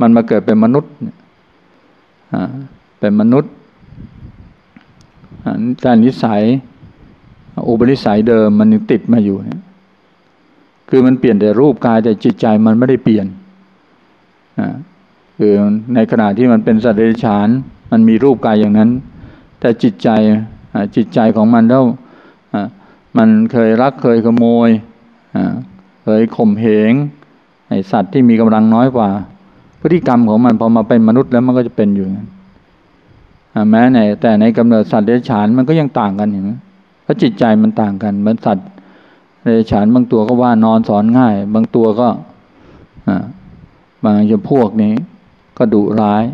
มันมาเกิดเป็นมนุษย์เป็นมนุษย์แต่นิสัยอุปนิสัยเดิมมันยังติดมาอยู่เนี่ย คือมันเปลี่ยนแต่รูปกายแต่จิตใจมันไม่ได้เปลี่ยนคือในขณะที่มันเป็นสัตว์เดรัจฉาน มันมีรูปกายอย่างนั้น แต่จิตใจจิตใจของมันแล้วมันเคยรักเคยขโมยเคยข่มเหงไอสัตว์ที่มีกำลังน้อยกว่า พฤติกรรมของมันพอมาเป็นมนุษย์แล้วมันก็จะเป็นอยู่แม้ในแต่ในกำเนิดสัตว์เดรัจฉานมันก็ยังต่างกันอย่างนี้เพราะจิตใจมันต่างกันเหมือนสัตว์ เดรัจฉานบางตัวก็ว่านอนสอนง่าย บางตัวก็บางอย่างพวกนี้ ก็ดุร้าย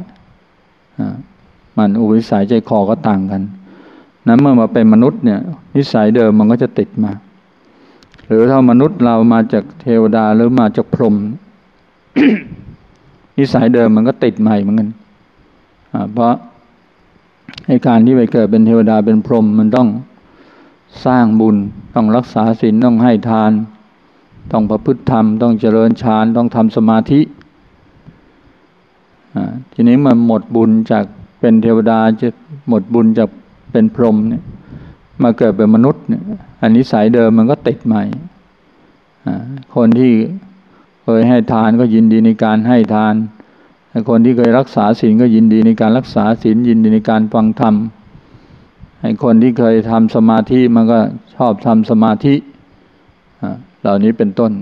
มันอุปนิสัยใจคอก็ต่างกันนั้นเมื่อมาเป็นมนุษย์เนี่ย นิสัยเดิมมันก็จะติดมา หรือถ้ามนุษย์เรามาจากเทวดาหรือมาจากพรหมนิสัยเดิมมันก็ติดใหม่เหมือนกันเพราะในการที่ไปเกิดเป็นเทวดาเป็นพรหมมันต้อง สร้างบุญต้องรักษาศีลต้องให้ทาน ต้องประพฤติธรรม ต้องเจริญฌานต้องทำสมาธิทีนี้มันหมดบุญจากเป็นเทวดาจะหมดบุญจากเป็นพรหมเนี่ยมาเกิดเป็นมนุษย์เนี่ยอันนี้สายเดิมมันก็ติดใหม่คนที่เคยให้ทานก็ยินดีในการให้ทานคนที่เคยรักษาศีลก็ยินดีในการรักษาศีลยินดีในการฟังธรรม ให้คนที่เคยทำสมาธิมันก็ชอบทำสมาธิเหล่านี้เป็นต้น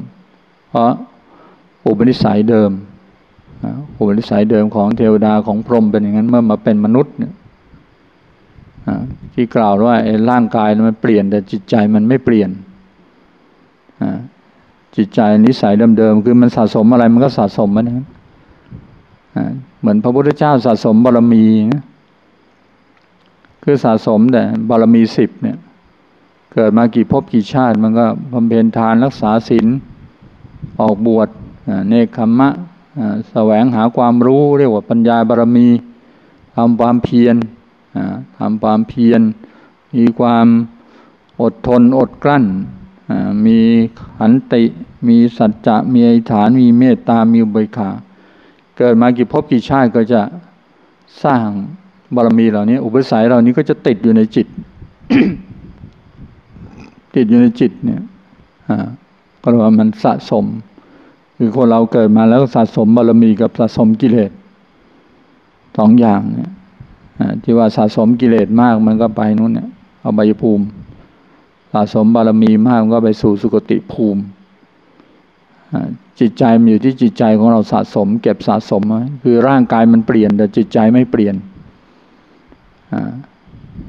เพราะอุปนิสัยเดิมอุปนิสัยเดิมของเทวดาของพรหมเป็นอย่างนั้นเมื่อมาเป็นมนุษย์เนี่ยที่กล่าวว่าร่างกายมันเปลี่ยน แต่จิตใจมันไม่เปลี่ยนจิตใจนิสัยเดิมๆคือมันสะสมอะไรมันก็สะสมมันนั้นเหมือนพระพุทธเจ้าสะสมบารมีนะ คือสะสมแต่บารมีสิบเนี่ย เกิดมากี่ภพกี่ชาติ มันก็บำเพ็ญทานรักษาศีลออกบวชเนคขมะแสวงหาความรู้เรียกว่าปัญญาบารมีทำความเพียรทำความเพียร มีความอดทนอดกลั้น มีขันติ มีสัจจะ มีอิฐาน มีเมตตา มีอุเบกขาเกิดมากี่ภพกี่ชาติก็จะสร้าง บารมีเหล่านี้ อุปสัยเหล่านี้ก็จะติดอยู่ในจิต ติดอยู่ในจิตเนี่ยก็เรียกว่ามันสะสม คือคนเราเกิดมาแล้วสะสมบารมีกับสะสมกิเลสสองอย่างเนี่ยที่ว่าสะสมกิเลสมากมันก็ไปนู้นเนี่ยเอาใบภูมิ สะสมบารมีมากมันก็ไปสู่สุคติภูมิจิตใจมันอยู่ที่จิตใจของเราสะสม เก็บสะสมคือร่างกายมันเปลี่ยนแต่จิตใจไม่เปลี่ยน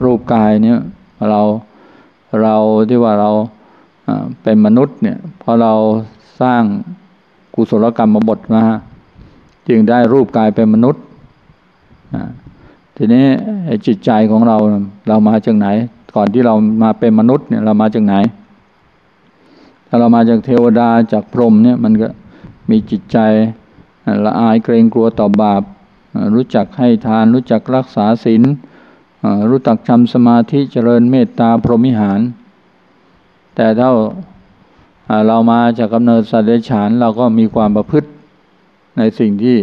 รูปกายเนี่ยเราเราที่ว่าเราเป็นมนุษย์เนี่ยพอเราสร้างกุศลกรรมมาบทมาจึงได้รูปกายเป็นมนุษย์ทีนี้จิตใจของเราเรามาจากไหน ก่อนที่เรามาเป็นมนุษย์เนี่ยเรามาจากไหน ถ้าเรามาจากเทวดาจากพรหมเนี่ยมันก็มีจิตใจละอายเกรงกลัวต่อบาป รู้จักให้ทานรู้จักรักษาศีล รู้จักทำสมาธิเจริญเมตตาพรหมิหาร แต่ถ้าเรามาจากกำเนิดสัตว์เดรัจฉานเราก็มีความประพฤติในสิ่งที่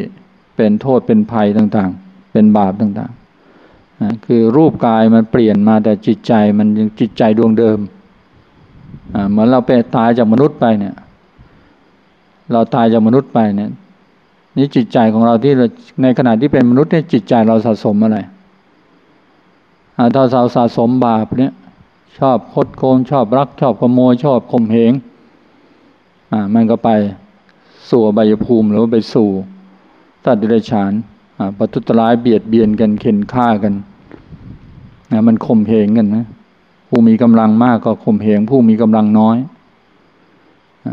เป็นโทษเป็นภัยต่างๆ เป็นบาปต่างๆคือรูปกายมันเปลี่ยนมาแต่จิตใจมันยังจิตใจดวงเดิมเหมือนเราไปตายจากมนุษย์ไปเนี่ย เราตายจากมนุษย์ไปเนี่ยนี่จิตใจของเราที่ในขณะที่เป็นมนุษย์เนี่ยจิตใจเราสะสมอะไร ถ้าเราสะสมบาปเนี่ย ชอบคดโกงชอบรัก ชอบขโมยชอบข่มเหงอ่ามันก็ไปสู่ใบยภูมิหรือไปสู่ตัดดิเรชานอ่าปทุตร้ายเบียดเบียนกันเข็นฆ่ากันนะมันข่มเหงกันนะผู้มีกำลังมากก็ข่มเหงผู้มีกำลังน้อยอ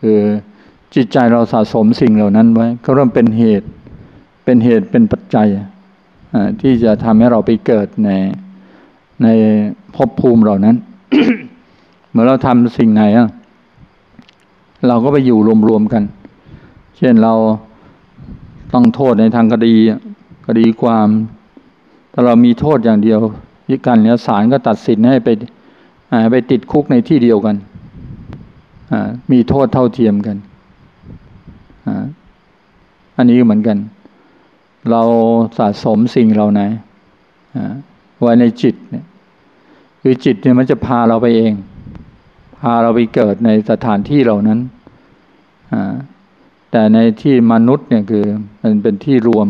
คือจิตใจเราสะสมสิ่งเหล่านั้นไว้ ก็เริ่มเป็นเหตุ เป็นเหตุเป็นปัจจัย ที่จะทำให้เราไปเกิดในในภพภูมิเหล่านั้น เมื่อเราทำสิ่งไหนเราก็ไปอยู่รวมๆกัน เช่นเราต้องโทษในทางคดีคดีความถ้าเรามีโทษอย่างเดียวยิกันเนี่ยศาลก็ตัดสินให้ไปไปติดคุกในที่เดียวกันมีโทษเท่าเทียมกันอันนี้เหมือนกัน เราสะสมสิ่งเราไหนไว้ในจิตเนี่ยคือจิตเนี่ยมันจะพาเราไปเอง พาเราไปเกิดในสถานที่เหล่านั้น แต่ในที่มนุษย์เนี่ยคือมันเป็นที่รวม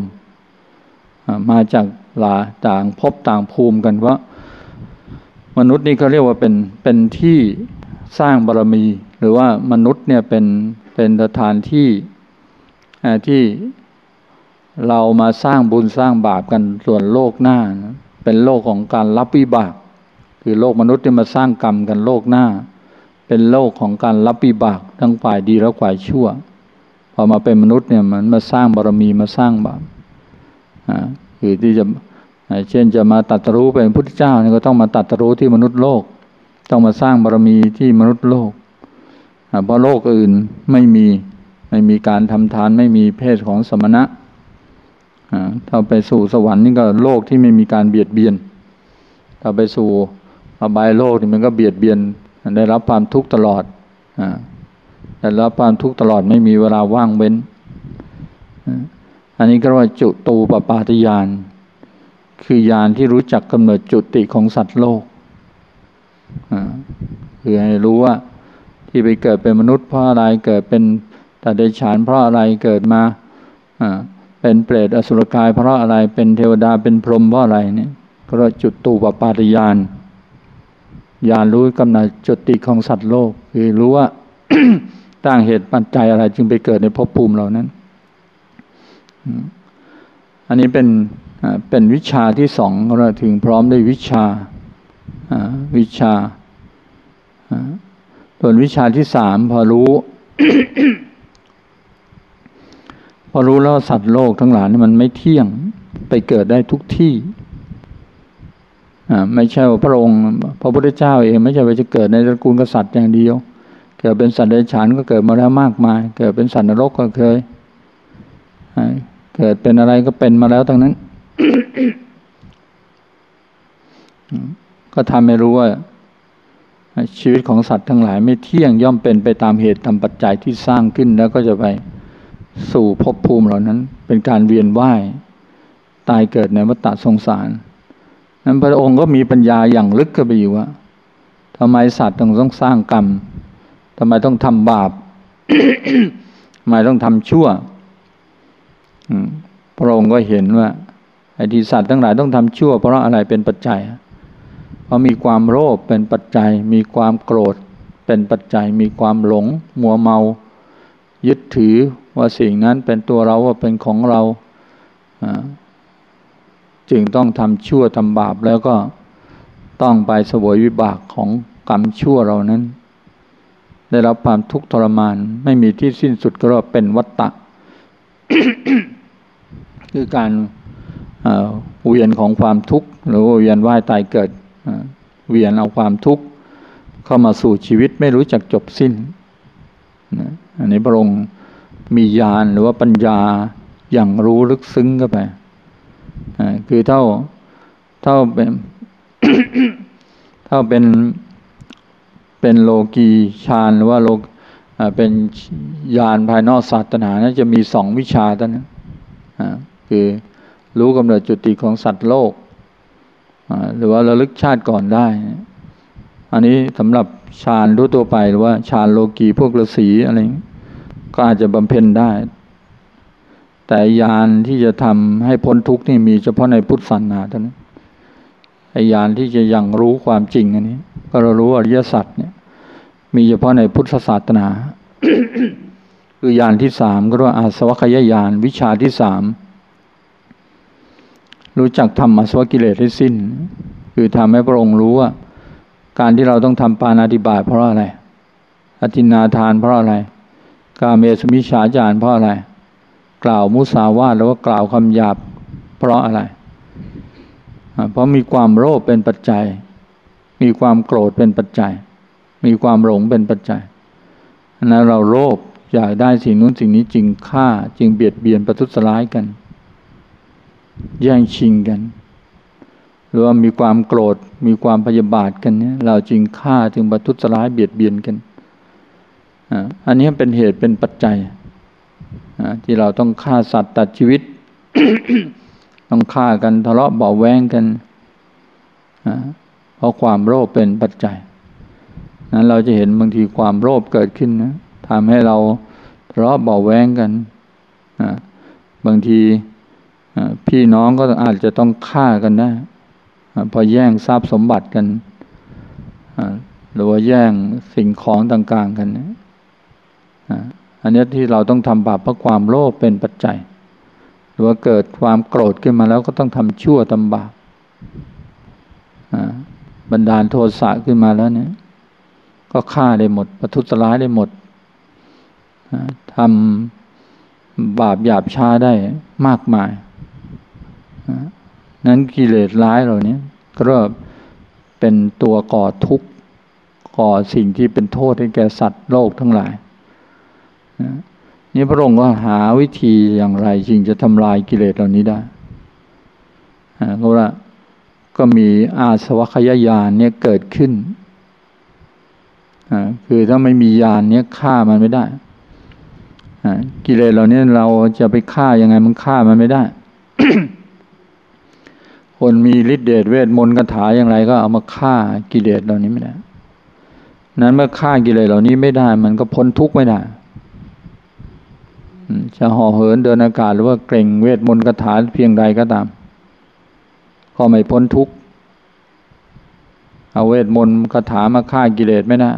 มาจากหลาต่างพบต่างภูมิกันว่า มนุษย์นี่เขาเรียกว่าเป็นเป็นที่สร้างบารมี หรือว่ามนุษย์เนี่ยเป็นเป็นสถานที่ที่ เรามาสร้างบุญสร้างบาปกันส่วนโลกหน้านะเป็นโลกของการรับวิบาก คือโลกมนุษย์ที่มาสร้างกรรมกันโลกหน้า เป็นโลกของการรับวิบาก ทั้งฝ่ายดีและฝ่ายชั่ว พอมาเป็นมนุษย์เนี่ยมันมาสร้างบารมีมาสร้างบาปคือที่จะเช่นจะมาตัดรู้เป็นพุทธเจ้าเนี่ยก็ต้องมาตัดรู้ที่มนุษย์โลก ต้องมาสร้างบารมีที่มนุษย์โลกเพราะโลกอื่นไม่มีไม่มีการทำทานไม่มีเพศของสมณะ ถ้าไปสู่สวรรค์นี่ก็โลกที่ไม่มีการเบียดเบียน ถ้าไปสู่อบายโลกนี่มันก็เบียดเบียน ได้รับความทุกข์ตลอดได้รับความทุกข์ตลอดไม่มีเวลาว่างเว้น อันนี้ก็ว่าจุตูปปาติยาน คือยานที่รู้จักกำเนิดจุติของสัตว์โลกคือให้รู้ว่าที่ไปเกิดเป็นมนุษย์เพราะอะไรเกิดเป็นตาเดชานเพราะอะไรเกิดมา เป็นเปรตอสุรกายเพราะอะไร เป็นเทวดาเป็นพรหมเพราะอะไรเนี่ยก็จุดตูปปาติยานญาณรู้กำเนิดจุติของสัตว์โลก คือรู้ว่าตั้งเหตุปัจจัยอะไรจึงไปเกิดในภพภูมิเหล่านั้น อันนี้เป็นเป็นวิชาที่สองเราถึงพร้อมด้วยวิชาวิชาส่วนวิชาที่สามพอรู้ พอรู้แล้วสัตว์โลกทั้งหลายนี่มันไม่เที่ยงไปเกิดได้ทุกที่อ่าไม่ใช่ว่าพระองค์พระพุทธเจ้าเองไม่ใช่ว่าจะเกิดในตระกูลกษัตริย์อย่างเดียว เกิดเป็นสัตว์เดรัจฉานก็เกิดมาแล้วมากมาย เกิดเป็นสัตว์นรกก็เคยเกิดเป็นอะไรก็เป็นมาแล้วทั้งนั้น ก็ทำให้รู้ว่า ชีวิตของสัตว์ทั้งหลายไม่เที่ยงย่อมเป็นไปตามเหตุตามปัจจัยที่สร้างขึ้นแล้วก็จะไป สู่ภพภูมิเหล่านั้น เป็นการเวียนว่ายตายเกิดในวัฏสงสาร นั้นพระองค์ก็มีปัญญาอย่างลึกเข้าไปอยู่ว่าทำไมสัตว์ต้องต้องสร้างกรรมทำไมต้องทำบาปทำไมต้องทำชั่วพระองค์ก็เห็นว่าไอ้ที่สัตว์ทั้งหลายต้องทำชั่ว เพราะอะไรเป็นปัจจัยเพราะมีความโลภเป็นปัจจัย มีความโกรธเป็นปัจจัย มีความหลง มัวเมา ยึดถือ ว่าสิ่งนั้นเป็นตัวเราว่าเป็นของเรา จึงต้องทำชั่วทำบาปแล้วก็ต้องไปสวยวิบากของกรรมชั่วเรานั้น ได้รับความทุกข์ทรมาน ไม่มีที่สิ้นสุดก็เป็นวัตตะ คือการเวียนของความทุกข์หรือเวียนว่ายตายเกิดเวียนเอาความทุกข์เข้ามาสู่ชีวิตไม่รู้จักจบสิ้นอันนี้พระองค์ มีญาณหรือว่าปัญญาอย่างรู้ลึกซึ้งเข้าไปคือเท่าเท่าเป็นเท่าเป็นเป็นโลกีฌานหรือว่าโลกเป็นญาณภายนอกศาสนานะจะมีสองวิชาท่านนะคือรู้กำเนิดจุติของสัตว์โลก หรือว่าระลึกชาติก่อนได้ อันนี้สำหรับฌานรู้ตัวไปหรือว่าฌานโลกีพวกฤาษีอะไร ก็อาจจะบำเพ็ญได้ แต่ยานที่จะทำให้พ้นทุกข์นี่มีเฉพาะในพุทธศาสนาเท่านั้นไอยานที่จะยังรู้ความจริงอันนี้ ก็เรารู้อริยสัจเนี่ย มีเฉพาะในพุทธศาสนา คือยานที่สามก็เรียกว่าอาสวัคยายานวิชาที่สามรู้จักทำอาสวะกิเลสให้สิ้น คือทำให้พระองค์รู้ว่า การที่เราต้องทำปานาติบาตเพราะอะไรอธินาทานเพราะอะไร กาเมสมิชาจารเพราะอะไร กล่าวมุสาวาทหรือว่ากล่าวคำหยาบเพราะอะไร เพราะมีความโลภเป็นปัจจัย มีความโกรธเป็นปัจจัย มีความหลงเป็นปัจจัยนั้นเราโลภอยากได้สิ่งนู้นสิ่งนี้จึงฆ่าจึงเบียดเบียนประทุษร้ายกัน แย่งชิงกัน หรือว่ามีความโกรธมีความพยาบาทกันเนี่ยเราจึงฆ่าจึงประทุษร้ายเบียดเบียนกัน อันนี้เป็นเหตุเป็นปัจจัยที่เราต้องฆ่าสัตว์ตัดชีวิต ต้องฆ่ากันทะเลาะเบาแวงกันเพราะความโลภเป็นปัจจัย นั้นเราจะเห็นบางทีความโลภเกิดขึ้นนะทำให้เราทะเลาะเบาแวงกันบางทีพี่น้องก็อาจจะต้องฆ่ากันได้พอแย่งทรัพย์สมบัติกันหรือว่าแย่งสิ่งของต่างๆกันนะ อันนี้ที่เราต้องทำบาปเพราะความโลภเป็นปัจจัย หรือว่าเกิดความโกรธขึ้นมาแล้วก็ต้องทำชั่วทำบาปบันดาลโทสะขึ้นมาแล้วเนี่ย ก็ฆ่าได้หมด ประทุษร้ายได้หมดทำบาปหยาบช้าได้มากมาย นั้นกิเลสร้ายเหล่านี้ก็เป็นตัวก่อทุกข์ก่อสิ่งที่เป็นโทษให้แก่สัตว์โลกทั้งหลาย นี่พระองค์ก็หาวิธีอย่างไรจึงจะทำลายกิเลสเหล่านี้ได้เพราะว่าก็มีอาสวัคยายานเนี่ยเกิดขึ้น คือถ้าไม่มียานเนี่ยฆ่ามันไม่ได้ กิเลสเหล่านี้เราจะไปฆ่ายังไงมันฆ่ามันไม่ได้ คนมีฤทธิเดชเวทมนต์คาถาอย่างไร ก็เอามาฆ่ากิเลสเหล่านี้ไม่ได้ นั้นเมื่อฆ่ากิเลสเหล่านี้ไม่ได้ มันก็พ้นทุกข์ไม่ได้ จะห่อเหินเดินอากาศหรือว่าเกร่งเวทมนต์คาถาเพียงใดก็ตาม ก็ไม่พ้นทุกข์เอาเวทมนต์คาถามาฆ่ากิเลสไม่ได้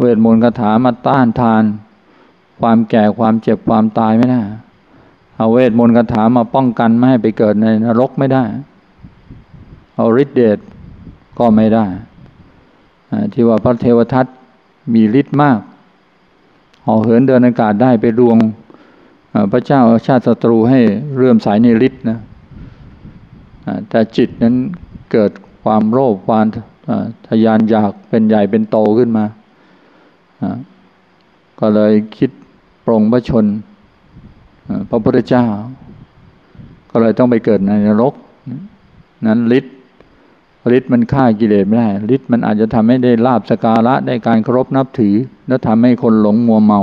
เวทมนต์คาถามาต้านทาน ความแก่ความเจ็บความตายไม่ได้เอาเวทมนต์คาถามาป้องกันไม่ให้ไปเกิดในนรกไม่ได้ เอาฤทธิเดชก็ไม่ได้ที่ว่าพระเทวทัตมีฤทธิ์มาก ห่อเหินเดินอากาศได้ไปดวงพระเจ้าชาติศัตรูให้เรื่มสายในฤทธิ์นะแต่จิตนั้นเกิดความโลภความทยานอยากเป็นใหญ่เป็นโตขึ้นมา ก็เลยคิดปรงพระชนพระพุทธเจ้า ก็เลยต้องไปเกิดในนรก นั้นฤทธิ์ ฤทธิ์มันฆ่ากิเลสไม่ได้ฤทธิ์มันอาจจะทำให้ได้ลาบสการะได้การเคารพนับถือ แล้วทำให้คนหลงมัวเมา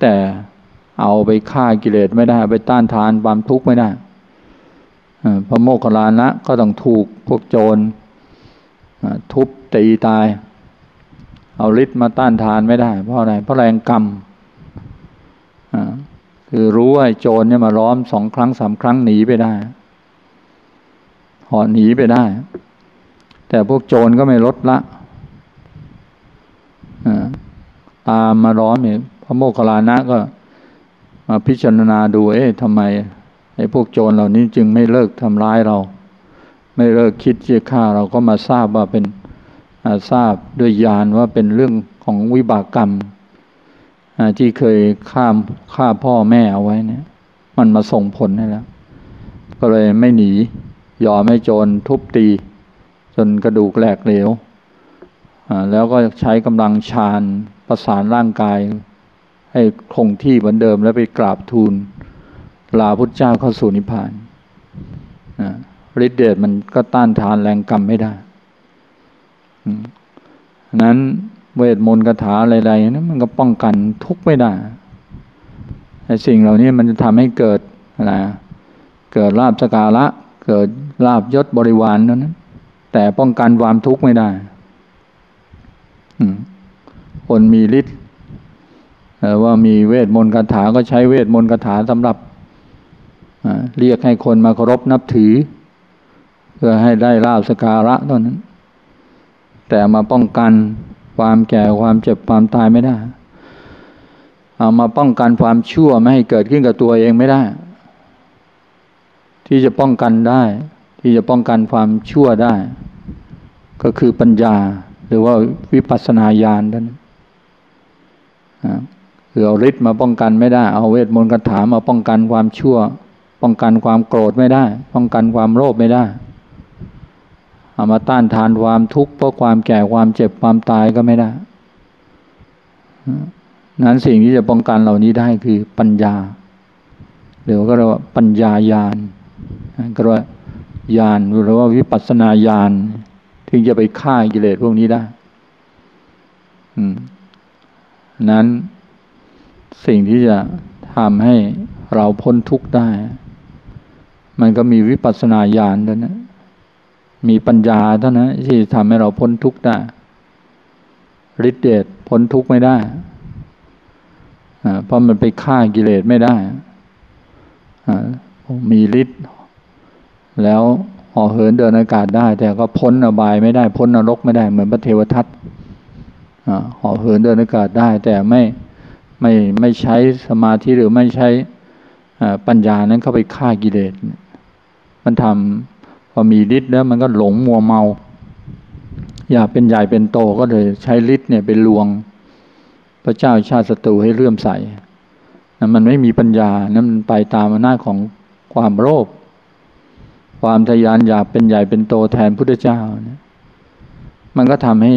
แต่เอาไปฆ่ากิเลสไม่ได้ไปต้านทานความทุกข์ไม่ได้พระโมคคัลลานะก็ต้องถูกพวกโจรทุบตีตาย เอาฤทธิ์มาต้านทานไม่ได้ เพราะอะไรเพราะแรงกรรมคือรู้ว่าโจรเนี่ยมาล้อมสองครั้งสามครั้งหนีไปได้ หอหนีไปได้ แต่พวกโจรก็ไม่ลดละตามมาล้อมเนี่ยพระโมคคัลลานะก็มาพิจารณาดูเอ๊ะทำไมไอ้พวกโจรเหล่านี้จึงไม่เลิกทำร้ายเรา ไม่เลิกคิดจะฆ่าเราก็มาทราบว่าเป็นทราบด้วยญาณว่าเป็นเรื่องของวิบากกรรมที่เคยฆ่าฆ่าพ่อแม่เอาไว้เนี่ย มันมาส่งผลให้แล้ว ก็เลยไม่หนี ยอมให้โจรทุบตี จนกระดูกแหลกเหลวแล้วก็ใช้กำลังชาญประสานร่างกาย ให้คงที่เหมือนเดิมแล้วไปกราบทูล ลาพุทธเจ้าเข้าสู่นิพพานฤทธิเดชมันก็ต้านทานแรงกรรมไม่ได้นั้นเวทมนต์คาถาอะไรๆนั้นมันก็ป้องกันทุกไม่ได้ไอ้สิ่งเหล่านี้มันจะทำให้เกิดอะไรเกิดลาบสกาละ เกิด ลาบยศบริวารนั้น แต่ป้องกันความทุกข์ไม่ได้คนมีฤทธิ์ว่ามีเวทมนต์คาถาก็ใช้เวทมนต์คาถาสำหรับเรียกให้คนมาเคารพนับถือ เพื่อให้ได้ลาบสการะเท่านั้น แต่มาป้องกันความแก่ความเจ็บความตายไม่ได้เอามาป้องกันความชั่วไม่ให้เกิดขึ้นกับตัวเองไม่ได้ ที่จะป้องกันได้ ที่จะป้องกันความชั่วได้ ก็คือปัญญา หรือว่าวิปัสสนาญาณนั้นคือเอาฤทธิ์มาป้องกันไม่ได้ เอาเวทมนต์คาถามาป้องกันความชั่ว ป้องกันความโกรธไม่ได้ ป้องกันความโลภไม่ได้เอามาต้านทานความทุกข์เพราะความแก่ความเจ็บความตายก็ไม่ได้นั้นสิ่งที่จะป้องกันเหล่านี้ได้คือปัญญาเดี๋ยวก็เรียกว่าปัญญายานก็เรียกว่า ญาณหรือว่าวิปัสสนาญาณถึงจะไปฆ่ากิเลสพวกนี้ได้นั้นสิ่งที่จะทำให้เราพ้นทุกข์ได้ มันก็มีวิปัสสนาญาณเท่านั้นมีปัญญาเท่านั้นที่ทำให้เราพ้นทุกข์ได้ฤทธิเดชพ้นทุกข์ไม่ได้เพราะมันไปฆ่ากิเลสไม่ได้มีฤทธิ์ แล้วห่อเหินเดินอากาศได้ แต่ก็พ้นอบายไม่ได้พ้นนรกไม่ได้เหมือนพระเทวทัตห่อเหินเดินอากาศได้ แต่ไม่ไม่ไม่ใช้สมาธิหรือไม่ใช้ปัญญานั้นเข้าไปฆ่ากิเลสมันทำพอมีฤทธิ์แล้วมันก็หลงมัวเมา อยากเป็นใหญ่เป็นโตก็เลยใช้ฤทธิ์เนี่ยเป็นลวง พระเจ้าชาติศัตรูให้เลื่อมใสมันไม่มีปัญญานั้นมันไปตามอำนาจของความโลภ ความทยานอยากเป็นใหญ่เป็นโตแทนพุทธเจ้าเนี่ยมันก็ทำให้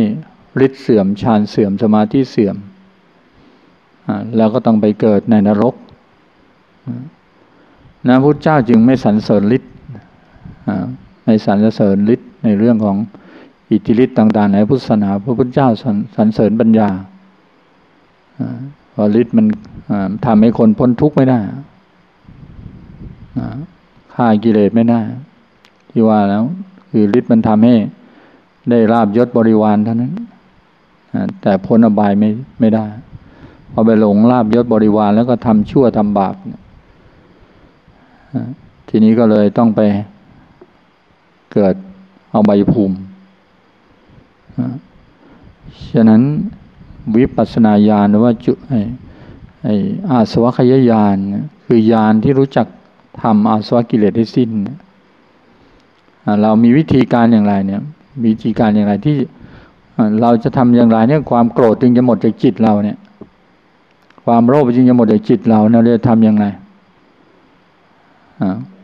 ฤทธิ์เสื่อมฌานเสื่อมสมาธิเสื่อมแล้วก็ต้องไปเกิดในนรกนะพุทธเจ้าจึงไม่สรรเสริญฤทธิ์ไม่สรรเสริญฤทธิ์ในเรื่องของอิทธิฤทธิ์ต่างๆในพุทธศาสนาพระพุทธเจ้าสรรเสริญปัญญาพอฤทธิ์มันทำให้คนพ้นทุกข์ไม่ได้ฆ่ากิเลสไม่ได้ ที่ว่าแล้ว คือฤทธิ์มันทำให้ได้ราบยศบริวารเท่านั้นแต่พ้นอบายไม่ไม่ได้พอไปหลงลาบยศบริวารแล้วก็ทำชั่วทำบาปทีนี้ก็เลยต้องไปเกิดเอาใบภูมิฉะนั้นวิปัสสนาญาณหรือว่าจุไอไออาสวะขยญาณคือญาณที่รู้จักทำอาสวะกิเลสให้สิ้น เรามีวิธีการอย่างไรเนี่ย วิธีการอย่างไรที่เราจะทำอย่างไรเนี่ยความโกรธจึงจะหมดจากจิตเราเนี่ย ความโลภจึงจะหมดจากจิตเราเราจะทำอย่างไร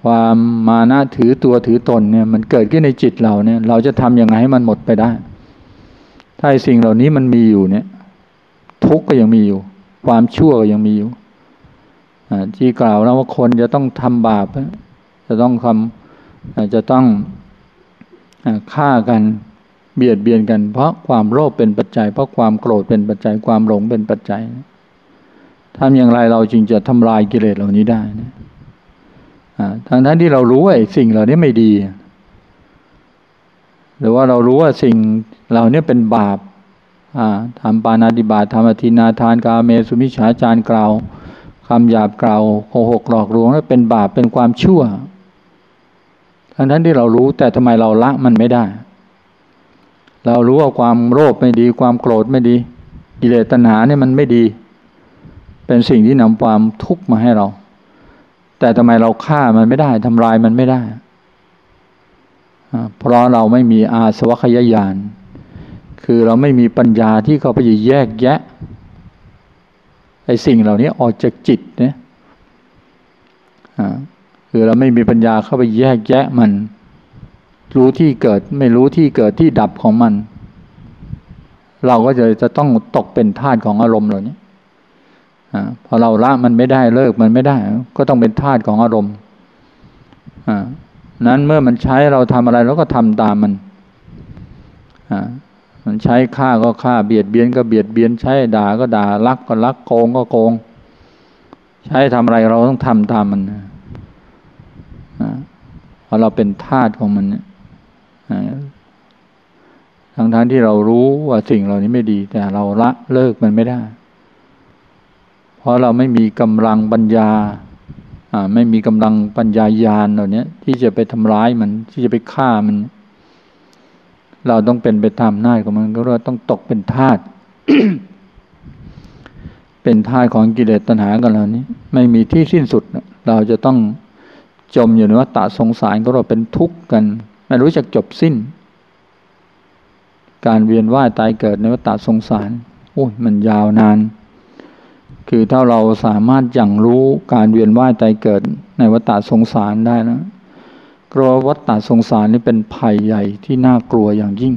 ความมานะถือตัวถือตนเนี่ย มันเกิดขึ้นในจิตเราเนี่ย เราจะทำยังไงให้มันหมดไปได้ ถ้าสิ่งเหล่านี้มันมีอยู่เนี่ย ทุกข์ก็ยังมีอยู่ ความชั่วก็ยังมีอยู่ที่กล่าวแล้วว่าคนจะต้องทำบาปจะต้องทำ จะต้องฆ่ากันเบียดเบียนกัน เพราะความโลภเป็นปัจจัย เพราะความโกรธเป็นปัจจัย ความหลงเป็นปัจจัยทำอย่างไรเราจึงจะทำลายกิเลสเหล่านี้ได้นะทั้งนั้นที่เรารู้ว่าสิ่งเหล่านี้ไม่ดี หรือว่าเรารู้ว่าสิ่งเหล่านี้เป็นบาปทำปานาติบาตทำอธินาทานกาเมสุมิชฌาจารกล่าวคำหยาบกล่าวโกหกหลอกลวงและเป็นบาปเป็นความชั่ว ทั้งนั้นที่เรารู้แต่ทำไมเราละมันไม่ได้ เรารู้ว่าความโลภไม่ดี ความโกรธไม่ดี กิเลสตัณหาเนี่ยมันไม่ดี เป็นสิ่งที่นำความทุกข์มาให้เรา แต่ทำไมเราฆ่ามันไม่ได้ทำลายมันไม่ได้เพราะเราไม่มีอาสวัคยายาน คือเราไม่มีปัญญาที่เขาไปแยกแยะไอ้สิ่งเหล่านี้ออกจากจิตเนี่ย คือเราไม่มีปัญญาเข้าไปแยกแยะมัน รู้ที่เกิดไม่รู้ที่เกิดที่ดับของมัน เราก็จะจะต้องตกเป็นทาสของอารมณ์เหล่านี้พอเราละมันไม่ได้เลิกมันไม่ได้ ก็ต้องเป็นธาตุของอารมณ์นั้นเมื่อมันใช้เราทำอะไรเราก็ทำตามมันมันใช้ฆ่าก็ฆ่าเบียดเบียนก็เบียดเบียนใช้ด่าก็ด่ารักก็รักโกงก็โกง ใช้ทำอะไรเราต้องทำตามมัน เพราะเราเป็นทาสของมันทั้งทั้งที่เรารู้ว่าสิ่งเหล่านี้ไม่ดี แต่เราละเลิกมันไม่ได้ เพราะเราไม่มีกำลังปัญญาอ่าไม่มีกำลังปัญญายาณเหล่านี้ที่จะไปทำร้ายมันที่จะไปฆ่ามัน เราต้องเป็นไปตามหน้าของมัน ก็เราต้องตกเป็นทาสเป็นทาสของกิเลสตัณหากันเหล่านี้ ไม่มีที่สิ้นสุด เราจะต้อง จมอยู่ในวัฏฏะสงสารก็เราเป็นทุกข์กัน ไม่รู้จักจบสิ้น การเวียนว่ายตายเกิดในวัฏฏะสงสารโอ้ยมันยาวนาน คือถ้าเราสามารถอย่างรู้การเวียนว่ายตายเกิดในวัฏฏะสงสารได้นะกลัววัฏฏะสงสารนี่เป็นภัยใหญ่ที่น่ากลัวอย่างยิ่ง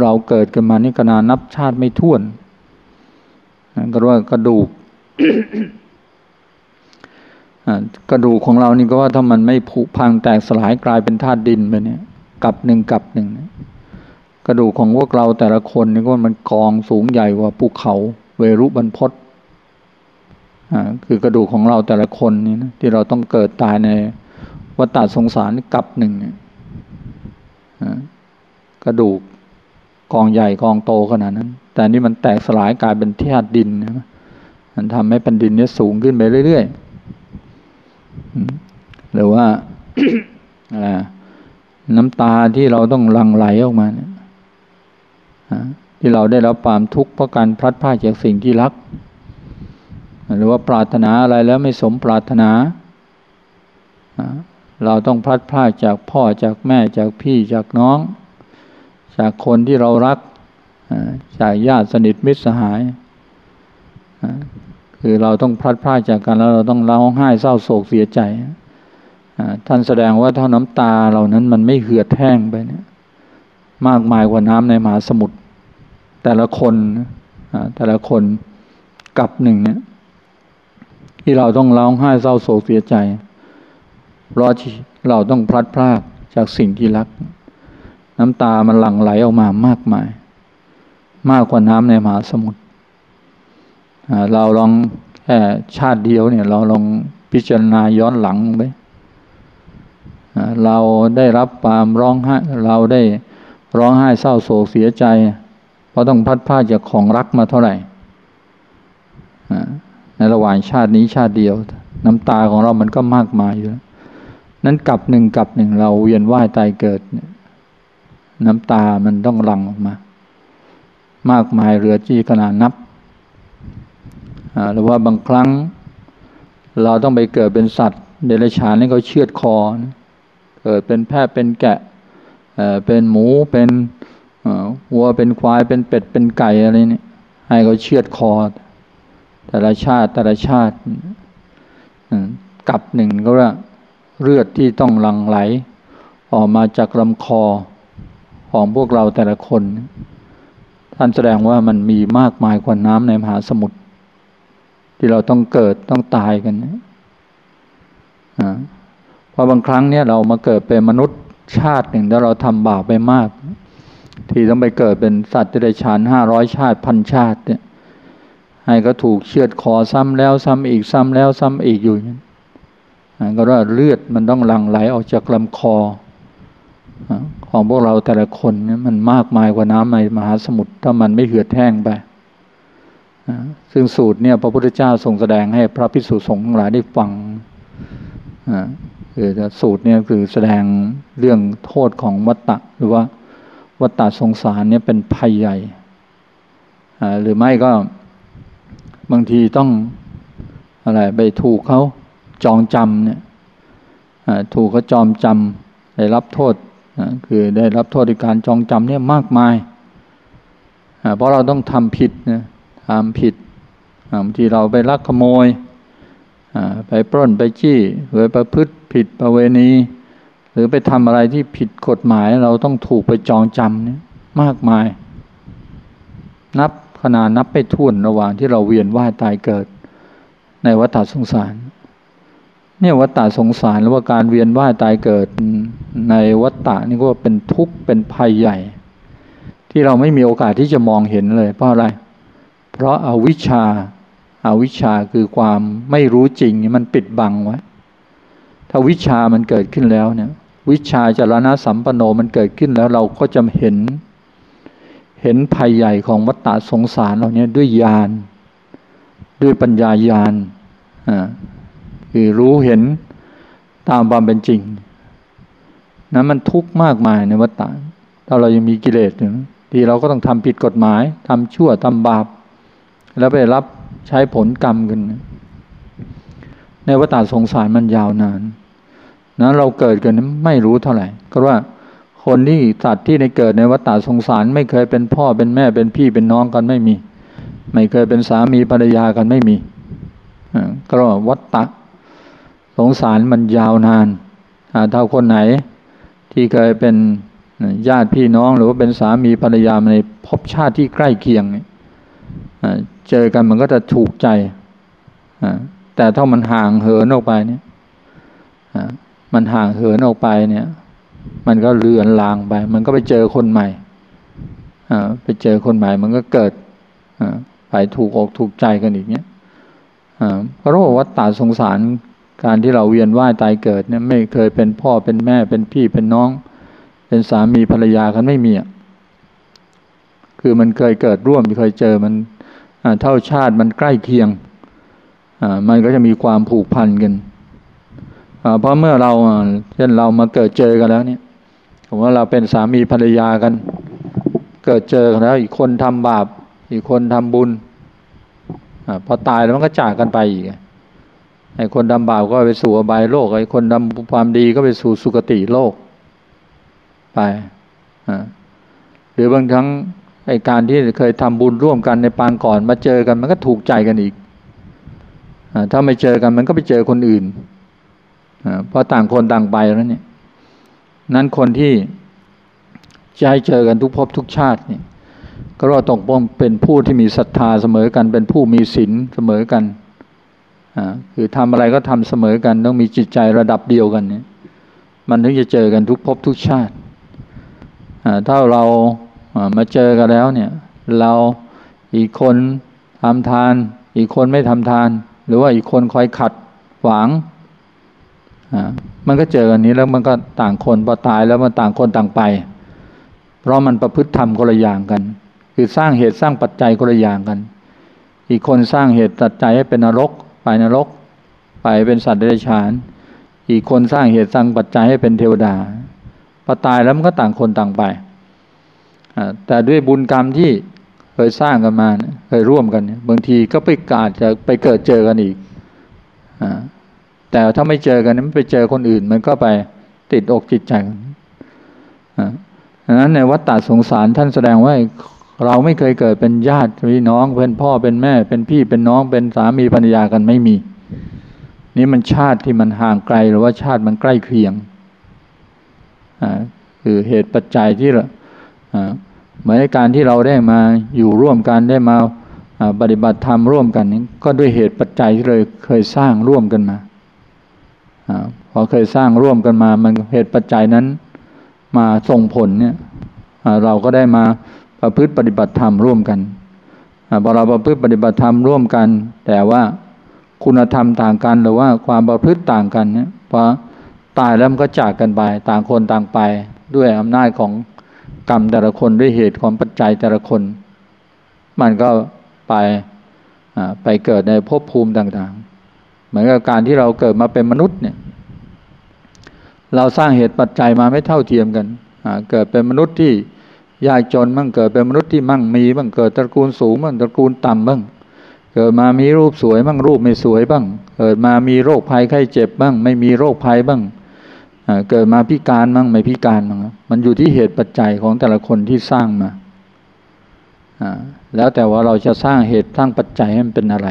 เราเกิดกันมานี่กนานับชาติไม่ถ้วนก็ว่ากระดูก กระดูกของเรานี่ก็ว่าถ้ามันไม่ผุพังแตกสลายกลายเป็นธาตุดินไปเนี่ยกับหนึ่งกับหนึ่งกระดูกของพวกเราแต่ละคนนี่ก็มันกองสูงใหญ่กว่าภูเขาเวรุบรรพศอ่าคือกระดูกของเราแต่ละคนนี่นะที่เราต้องเกิดตายในวัฏสงสารกับหนึ่งเนี่ยกระดูกกองใหญ่กองโตขนาดนั้น แต่นี่มันแตกสลายกลายเป็นธาตุดินนะมันทำให้แผ่นดินนี้สูงขึ้นไปเรื่อยๆ หรือว่าอะไรน้ำตาที่เราต้องหลั่งไหลออกมาเนี่ยที่เราได้รับความทุกข์เพราะการพลัดพรากจากสิ่งที่รัก หรือว่าปรารถนาอะไรแล้วไม่สมปรารถนาเราต้องพลัดพรากจากพ่อจากแม่จากพี่จากน้อง จากคนที่เรารักจากญาติสนิทมิตรสหาย คือเราต้องพลัดพรากจากกันแล้วเราต้องร้องไห้เศร้าโศกเสียใจท่านแสดงว่าถ้าน้ำตาเหล่านั้นมันไม่เหือดแห้งไปเนี่ยมากมายกว่าน้ำในมหาสมุทรแต่ละคนแต่ละคนกับหนึ่งเนี่ยที่เราต้องร้องไห้เศร้าโศกเสียใจเพราะเราต้องพลัดพรากจากสิ่งที่รัก น้ำตามันหลั่งไหลออกมามากมาย มากกว่าน้ำในมหาสมุทร เราลองแค่ชาติเดียวเนี่ย เราลองพิจารณาย้อนหลังไปเราได้รับความร้องไห้เราได้ร้องไห้เศร้าโศกเสียใจ เพราะต้องพัดพาจากของรักมาเท่าไหร่ในระหว่างชาตินี้ชาติเดียว น้ำตาของเรามันก็มากมายอยู่แล้วนั้นกับหนึ่งกับหนึ่งเราเวียนว่ายตายเกิด น้ำตามันต้องหลั่งออกมา มากมายเรือจี้ขนาดนับ หรือว่าบางครั้ง เราต้องไปเกิดเป็นสัตว์เดรัจฉานนี่เขาเชือดคอนะเกิดเป็นแพะเป็นแกะเป็นหมูเป็นวัวเป็นควายเป็นเป็ดเป็นไก่อะไรนี่ให้เขาเชือดคอ แต่ละชาติแต่ละชาติกับหนึ่งก็ว่าเลือดที่ต้องหลั่งไหล ออกมาจากลำคอของพวกเราแต่ละคน ท่านแสดงว่ามันมีมากมายกว่าน้ำในมหาสมุทร ที่เราต้องเกิดต้องตายกันนะราะบางครั้งเนี่ยเรามาเกิดเป็นมนุษย์ชาติหนึ่งแล้วเราทำบาปไปมาก ที่ต้องไปเกิดเป็นสัตว์ที่ได้ชานห้าร้อยชาติพันชาติเนี่ยให้ก็ถูกเชือดคอซ้ำแล้วซ้ำอีกซ้ำแล้วซ้ำอีกอยู่นั้นก็ว่าเลือดมันต้องหลั่งไหลออกจากลำคอของพวกเราแต่ละคนเนี่ยมันมากมายกว่าน้ำในมหาสมุทรถ้ามันไม่เหือดแห้งไป ซึ่งสูตรเนี่ยพระพุทธเจ้าทรงแสดงให้พระภิกษุสงฆ์ทั้งหลายได้ฟังคือสูตรเนี่ยคือแสดงเรื่องโทษของวัตตะ หรือว่าวัตตะสงสารเนี่ยเป็นภัยใหญ่หรือไม่ก็บางทีต้องอะไรไปถูกเขาจองจำเนี่ยถูกเขาจอมจำได้รับโทษคือได้รับโทษในการจองจำเนี่ยมากมายเพราะเราต้องทำผิดนะ ทำผิดบางทีเราไปลักขโมยไปปล้นไปจี้หรือประพฤติผิดประเวณี หรือไปทำอะไรที่ผิดกฎหมายเราต้องถูกไปจองจำเนี่ยมากมาย นับขนาดนับไปทุ่นระหว่างที่เราเวียนว่ายตายเกิด ในวัฏสงสาร เนี่ยวัฏสงสารหรือว่าการเวียนว่ายตายเกิดในวัฏฏะนี่ก็เป็นทุกข์เป็นภัยใหญ่ ที่เราไม่มีโอกาสที่จะมองเห็นเลยเพราะอะไรเพราะอาวิชชาอาวิชชาคือความไม่รู้จริงมันปิดบังไว้ ถ้าวิชามันเกิดขึ้นแล้วเนี่ย วิชาจารณะสัมปโนมันเกิดขึ้นแล้วเราก็จะเห็น เห็นภัยใหญ่ของวัฏฏะสงสารเราเนี่ยด้วยญาณด้วยปัญญาญาณอ่าคือรู้เห็นตามความเป็นจริงนั้นมันทุกข์มากมายในวัฏฏะถ้าเรายังมีกิเลสอยู่ทีเราก็ต้องทำผิดกฎหมายทำชั่วทำบาป แล้วไปรับใช้ผลกรรมกันในวัฏสงสารมันยาวนานนะเราเกิดกันไม่รู้เท่าไหร่ ก็ว่าคนที่สัตว์ที่ในเกิดในวัฏสงสาร ไม่เคยเป็นพ่อเป็นแม่เป็นพี่เป็นน้องกันไม่มี ไม่เคยเป็นสามีภรรยากันไม่มีก็ว่าวัฏสงสารมันยาวนานถ้าคนไหน ที่เคยเป็นญาติพี่น้องหรือว่าเป็นสามีภรรยาในภพชาติที่ใกล้เคียง เจอกันมันก็จะถูกใจแต่ถ้ามันห่างเหินออกไปเนี่ยมันห่างเหินออกไปเนี่ย มันก็เลือนลางไป มันก็ไปเจอคนใหม่ไปเจอคนใหม่ มันก็เกิดไปถูกอกถูกใจกันอีกเนี่ยเพราะว่าวัฏฏสงสารการที่เราเวียนว่ายตายเกิดเนี่ยไม่เคยเป็นพ่อเป็นแม่เป็นพี่เป็นน้อง เป็นสามีภรรยากันไม่มีอะคือมันเคยเกิดร่วมเคยเจอมัน เท่าชาติมันใกล้เคียงมันก็จะมีความผูกพันกันเพราะเมื่อเราเช่นเรามาเกิดเจอกันแล้วเนี่ยผมว่าเราเป็นสามีภรรยากัน เกิดเจอกันแล้ว อีกคนทำบาป อีกคนทำบุญอพอตายแล้วมันก็จากกันไปอีกไอ้คนทำบาปก็ไปสู่อบายโลกไอ้คนทำความดีก็ไปสู่สุคติโลกไปหรือบางครั้ง ไอการที่เคยทำบุญร่วมกันในปางก่อน มาเจอกันมันก็ถูกใจกันอีกอถ้าไม่เจอกันมันก็ไปเจอคนอื่นเพราะต่างคนต่างไปแล้วเนี่ย นั้นคนที่จะให้เจอกันทุกภพทุกชาติเนี่ย ก็รอตกป้องเป็นผู้ที่มีศรัทธาเสมอกัน เป็นผู้มีศีลเสมอกันคือทำอะไรก็ทำเสมอกัน ต้องมีจิตใจระดับเดียวกันเนี่ย มันถึงจะเจอกันทุกภพทุกชาติถ้าเรา มาเจอกันแล้วเนี่ย เราอีกคนทำทาน อีกคนไม่ทำทาน หรือว่าอีกคนคอยขัดขวางมันก็เจอกันนี้แล้วมันก็ต่างคนพอตายแล้วมันต่างคนต่างไป เพราะมันประพฤติธรรมคนละอย่างกัน คือสร้างเหตุสร้างปัจจัยคนละอย่างกัน อีกคนสร้างเหตุปัจจัยให้เป็นนรก ไปนรก ไปเป็นสัตว์เดรัจฉาน อีกคนสร้างเหตุสร้างปัจจัยให้เป็นเทวดาพอตายแล้วมันก็ต่างคนต่างไป แต่ด้วยบุญกรรมที่เคยสร้างกันมาเคยร่วมกันบางทีก็ไปกาดจะไปเกิดเจอกันอีกแต่ถ้าไม่เจอกันมันไปเจอคนอื่น มันก็ไปติดอกจิตใจดังนั้นในวัฏฏะสงสารท่านแสดงว่าเราไม่เคยเกิดเป็นญาติพี่น้องเป็นพ่อเป็นแม่ เป็นพี่เป็นน้องเป็นสามีภรรยากันไม่มี นี่มันชาติที่มันห่างไกลหรือว่าชาติมันใกล้เคียงคือเหตุปัจจัยที่เรา หมือนการที่เราได้มาอยู่ร่วมกันได้มาปฏิบัติธรรมร่วมกันนี้ก็ด้วยเหตุปัจจัยที่เลยเคยสร้างร่วมกันมาพอเคยสร้างร่วมกันมา มันเหตุปัจจัยนั้นมาส่งผลเนี่ยเราก็ได้มาประพฤติปฏิบัติธรรมร่วมกันพอเราประพฤติปฏิบัติธรรมร่วมกัน แต่ว่าคุณธรรมต่างกันหรือว่าความประพฤติต่างกันเนี่ยพอตายแล้วมันก็จากกันไป ต่างคนต่างไปด้วยอำนาจของ กรรมแต่ละคนด้วยเหตุของปัจจัยแต่ละคน มันก็ไปไปเกิดในภพภูมิต่างๆ เหมือนกับการที่เราเกิดมาเป็นมนุษย์เนี่ย เราสร้างเหตุปัจจัยมาไม่เท่าเทียมกัน เกิดเป็นมนุษย์ที่ยากจนบ้างเกิดเป็นมนุษย์ที่มั่งมีบ้างเกิดตระกูลสูงบ้างตระกูลต่ำบ้างเกิดมามีรูปสวยบ้างรูปไม่สวยบ้าง เกิดมามีโรคภัยไข้เจ็บบ้าง ไม่มีโรคภัยบ้าง เกิดมาพิการบ้างไม่พิการบ้างมันอยู่ที่เหตุปัจจัยของแต่ละคนที่สร้างมาแล้วแต่ว่าเราจะสร้างเหตุสร้างปัจจัยให้มันเป็นอะไร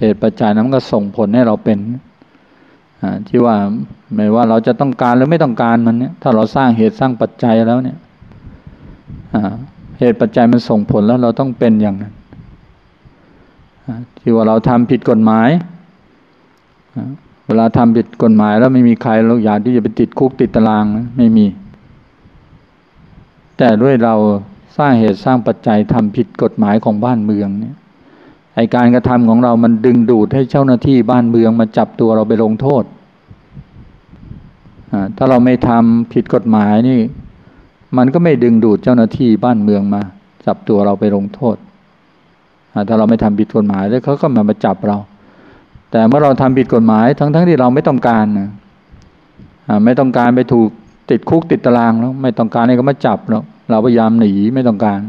เหตุปัจจัยนั้นก็ส่งผลให้เราเป็นที่ว่าไม่ว่าเราจะต้องการหรือไม่ต้องการมันเนี่ยถ้าเราสร้างเหตุสร้างปัจจัยแล้วเนี่ยเหตุปัจจัยมันส่งผลแล้วเราต้องเป็นอย่างนั้นที่ว่าเราทำผิดกฎหมาย เวลาทำผิดกฎหมายแล้วไม่มีใครเราอยากที่จะไปติดคุกติดตารางไม่มี แต่ด้วยเราสร้างเหตุสร้างปัจจัยทำผิดกฎหมายของบ้านเมืองเนี่ยไอการกระทำของเรามันดึงดูดให้เจ้าหน้าที่บ้านเมืองมาจับตัวเราไปลงโทษ ถ้าเราไม่ทำผิดกฎหมายนี่ มันก็ไม่ดึงดูดเจ้าหน้าที่บ้านเมืองมา จับตัวเราไปลงโทษ ถ้าเราไม่ทำผิดกฎหมายแล้วเขาก็มามาจับเรา แต่เมื่อเราทำผิดกฎหมายทั้งๆทที่เราไม่ต้องการนะไม่ต้องการไปถูกติดคุกติดตารางแล้วไม่ต้องการให้เขามาจับเราเราพยายามหนีไม่ต้องการ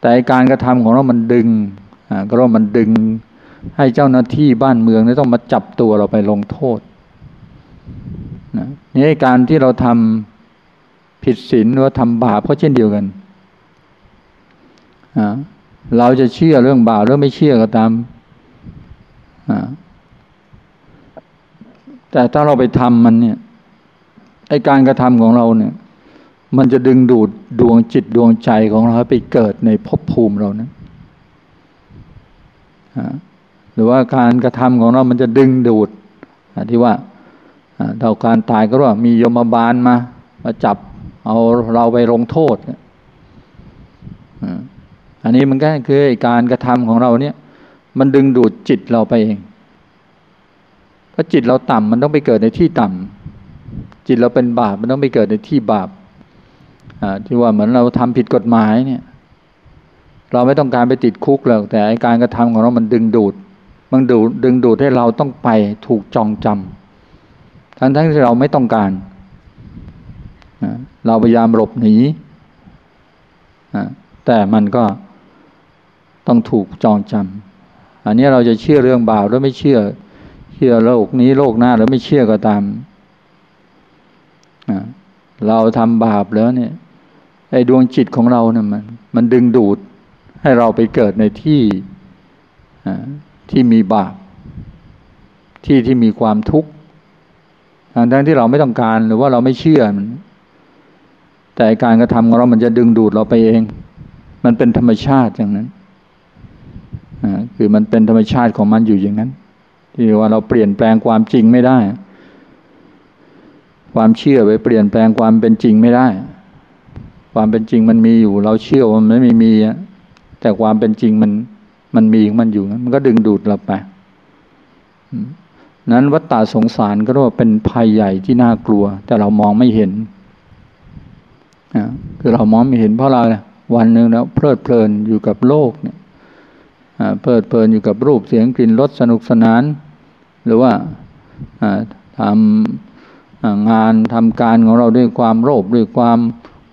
แต่การกระทำของเรา มันดึงก็เรามันดึงให้เจ้าหน้าที่บ้านเมืองนี่ต้องมาจับตัวเราไปลงโทษนะนี่การที่เราทำผิดศีลหรือทำบาปก็เช่นเดียวกันเราจะเชื่อเรื่องบาปหรือไม่เชื่อก็ตาม แต่ถ้าเราไปทำมันเนี่ยไอการกระทำของเราเนี่ย มันจะดึงดูดดวงจิตดวงใจของเราไปเกิดในภพภูมิเรานะหรือว่าการกระทำของเรา มันจะดึงดูดที่ว่าเท่าการตายก็ว่ามียมบาลมามาจับเอาเราไปลงโทษอันนี้มันก็คือการกระทำของเราเนี่ย มันดึงดูดจิตเราไปเอง ถ้าจิตเราต่ำมันต้องไปเกิดในที่ต่ำจิตเราเป็นบาปมันต้องไปเกิดในที่บาปที่ว่าเหมือนเราทำผิดกฎหมายเนี่ย เราไม่ต้องการไปติดคุกหรอกแต่การกระทำของเรา มันดึงดูด มันดูดึงดูดให้เราต้องไปถูกจองจำทั้งทั้งที่เราไม่ต้องการเราพยายามหลบหนีแต่มันก็ต้องถูกจองจำอันนี้เราจะเชื่อเรื่องบาปหรือไม่เชื่อ เชื่อโลกนี้โลกหน้าหรือไม่เชื่อก็ตามเราทำบาปแล้วเนี่ยไอ้ดวงจิตของเราเนี่ยมัน มันดึงดูดให้เราไปเกิดในที่ที่มีบาป ที่ที่มีความทุกข์ทั้งที่เราไม่ต้องการหรือว่าเราไม่เชื่อมันแต่การกระทำของเรา มันจะดึงดูดเราไปเอง มันเป็นธรรมชาติอย่างนั้น คือมันเป็นธรรมชาติของมันอยู่อย่างนั้น ที่ว่าเราเปลี่ยนแปลงความจริงไม่ได้ ความเชื่อไปเปลี่ยนแปลงความเป็นจริงไม่ได้ ความเป็นจริงมันมีอยู่ เราเชื่อว่ามันไม่มีแต่ความเป็นจริงมันมันมีมันอยู่มันก็ดึงดูดเราไปนั้นวัฏฏะสงสารก็เรียกว่าเป็นภัยใหญ่ที่น่ากลัว แต่เรามองไม่เห็นคือเรามองไม่เห็นเพราะเราวันหนึ่งแล้วเพลิดเพลินอยู่กับโลกเนี่ยเพลิดเพลินอยู่กับรูปเสียงกลิ่นรสสนุกสนาน หรือว่าทำงานทำการของเราด้วยความโลภด้วยความ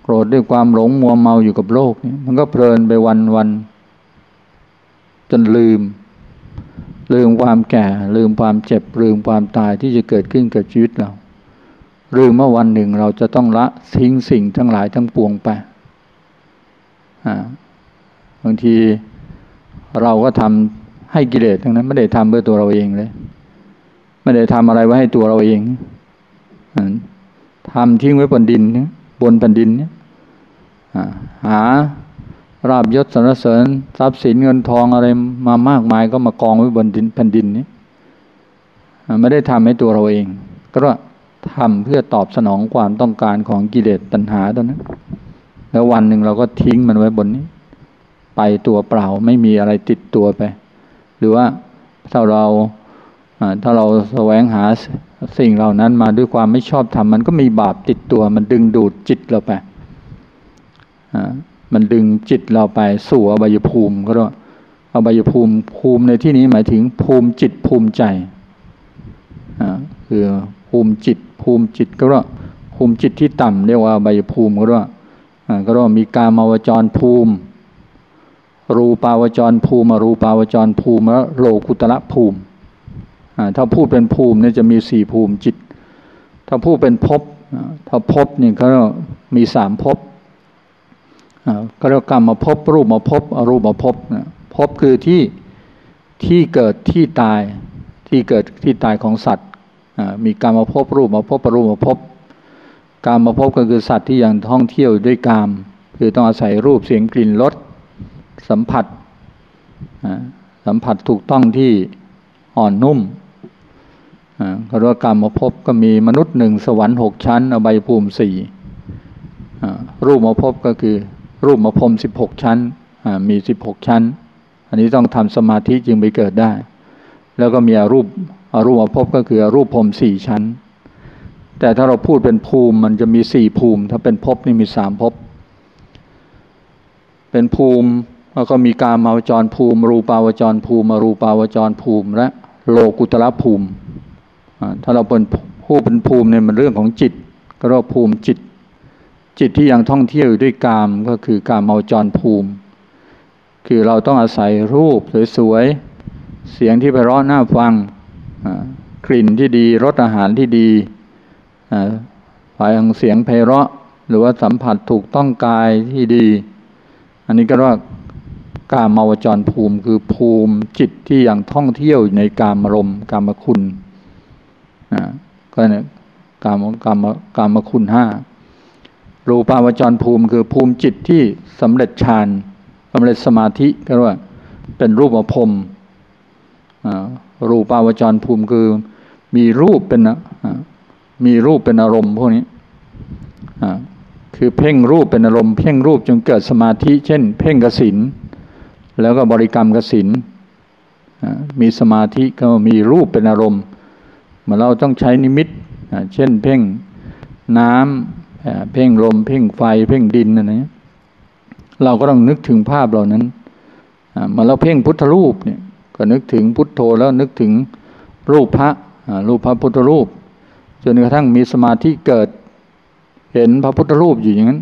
โกรธด้วยความหลงมัวเมาอยู่กับโลกเนี่ยมันก็เพลินไปวันวันจนลืม ลืมความแก่ ลืมความเจ็บ ลืมความตายที่จะเกิดขึ้นกับชีวิตเราหรือเมื่อวันหนึ่งเราจะต้องละทิ้งสิ่งทั้งหลายทั้งปวงไปบางทีเราก็ทำให้กิเลสทั้งนั้น ไม่ได้ทำเพื่อตัวเราเองเลย ไม่ได้ทำอะไรไว้ให้ตัวเราเองทำทิ้งไว้บนดินบนแผ่นดินเนี่ยหาราบยศสรรเสริญทรัพย์สินเงินทองอะไรมามากมายก็มากองไว้บนดินแผ่นดินนี้ไม่ได้ทำให้ตัวเราเอง ก็ว่าทำเพื่อตอบสนองความต้องการของกิเลสตัณหาตัวนั้น แล้ววันหนึ่งเราก็ทิ้งมันไว้บนนี้ ไปตัวเปล่าไม่มีอะไรติดตัวไป หรือว่าถ้าเรา ถ้าเราแสวงหาสิ่งเหล่านั้นมาด้วยความไม่ชอบทำมันก็มีบาปติดตัว มันดึงดูดจิตเราไปมันดึงจิตเราไปสู่อบายภูมิก็เรียกอบายภูมิภูมิในที่นี้หมายถึงภูมิจิตภูมิใจคือภูมิจิตภูมิจิตก็ว่าภูมิจิตที่ต่ำเรียกว่าใบภูมิก็ว่าก็ว่ามีกามาวจรภูมิ รูปาวจรภูมิรูปาวจรภูมิและโลกุตระภูมิ ถ้าพูดเป็นภูมิเนี่ยจะมีสี่ภูมิจิต ถ้าพูดเป็นภพถ้าภพเนี่ยเขามีสามภพก็เรียกกรรมมาภพรูปมาภพอรูปมาภพภพคือที่ที่เกิดที่ตายที่เกิดที่ตายของสัตว์มีการมมาพบรูปมาพบปรูปมาพบการมาพบก็คือสัตว์ที่ยังท่องเที่ยวด้วยกาม คือต้องอาศัยรูปเสียงกลิ่นรสสัมผัสสัมผัสถูกต้องที่อ่อนนุ่ม ก็เรียกว่ากรรมมาพบก็มีมนุษย์หนึ่งสวรรค์หกชั้น อบายภูมิสี่รูปมาพบก็คือ รูปมาพรมสิบหกชั้นมีสิบหกชั้น อันนี้ต้องทำสมาธิจึงไปเกิดได้ แล้วก็มีอรูปอรูปภพบก็คืออรูปภพสี่ชั้น แต่ถ้าเราพูดเป็นภูมิมันจะมีสี่ภูมิ ถ้าเป็นภพนี่มีสามภพเป็นภูมิแล้วก็มีการมาวจรภูมิ รูปาวจรภูมิรูปาวจรภูมิ และโลกุตระภูมิ ถ้าเราเป็นผู้เป็นภูมิเนี่ยมันเรื่องของจิต ก็เรียกภูมิจิต จิตที่ยังท่องเที่ยวอยู่ด้วยกามก็คือการมาจรภูมิ คือเราต้องอาศัยรูปสวยๆเสียงที่ไพเราะน่าฟังกลิ่นที่ดีรสอาหารที่ดีฝ่ายของเสียงไพเราะ หรือว่าสัมผัสถูกต้องกายที่ดี อันนี้ก็เรียกว่ากามาวจรภูมิ คือภูมิจิตที่ย่างท่องเที่ยวในกามรมกามคุณ ก็เนี่ยกามกามกามคุณห้ารูปาวจรภูมิคือภูมิจิตที่สำเร็จฌานสำเร็จสมาธิก็ว่าเป็นรูปอภพรูปาวจรภูมิคือมีรูปเป็นมีรูปเป็นอารมณ์พวกนี้คือเพ่งรูปเป็นอารมณ์เพ่งรูปจนเกิดสมาธิ เช่น เพ่งกสินแล้วก็บริกรรมกสินมีสมาธิก็มีรูปเป็นอารมณ์ เมื่อเราต้องใช้นิมิต เช่นเพ่งน้ำเพ่งลม เพ่งไฟ เพ่งดินอะไรนี้เราก็ต้องนึกถึงภาพเหล่านั้นเมื่อเราเพ่งพุทธรูปเนี่ยก็นึกถึงพุทโธแล้วนึกถึงรูปพระรูปพระพุทธรูปจนกระทั่งมีสมาธิเกิดเห็นพระพุทธรูปอยู่อย่างนั้น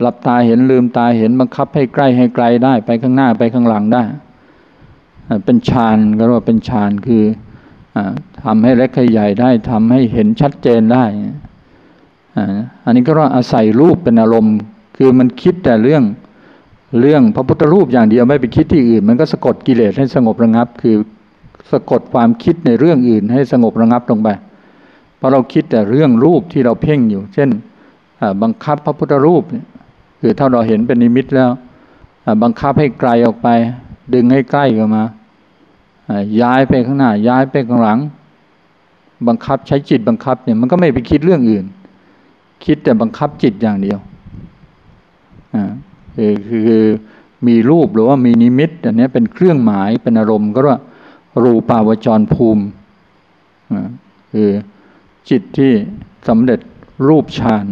หลับตาเห็นลืมตาเห็นบังคับให้ใกล้ให้ไกลได้ไปข้างหน้าไปข้างหลังได้ เป็นฌานก็เรียกว่าเป็นฌานคือ ทำให้เล็กให้ใหญ่ได้ทำให้เห็นชัดเจนได้อันนี้ก็ว่าอาศัยรูปเป็นอารมณ์ คือมันคิดแต่เรื่องเรื่องพระพุทธรูปอย่างเดียวไม่ไปคิดที่อื่น มันก็สะกดกิเลสให้สงบระงับ คือสะกดความคิดในเรื่องอื่นให้สงบระงับลงไปเพราะเราคิดแต่เรื่องรูปที่เราเพ่งอยู่ เช่นบังคับพระพุทธรูปเนี่ยคือถ้าเราเห็นเป็นนิมิตแล้ว บังคับให้ไกลออกไป ดึงให้ใกล้เข้ามา ย้ายไปข้างหน้า ย้ายไปข้างหลัง บังคับใช้จิตบังคับเนี่ยมันก็ไม่ไปคิดเรื่องอื่น คิดแต่บังคับจิตอย่างเดียวอ่าคือคือมีรูปหรือว่ามีนิมิตอันนี้เป็นเครื่องหมายเป็นอารมณ์ ก็ว่ารูปาวจรภูมิคือจิตที่สำเร็จรูปฌาน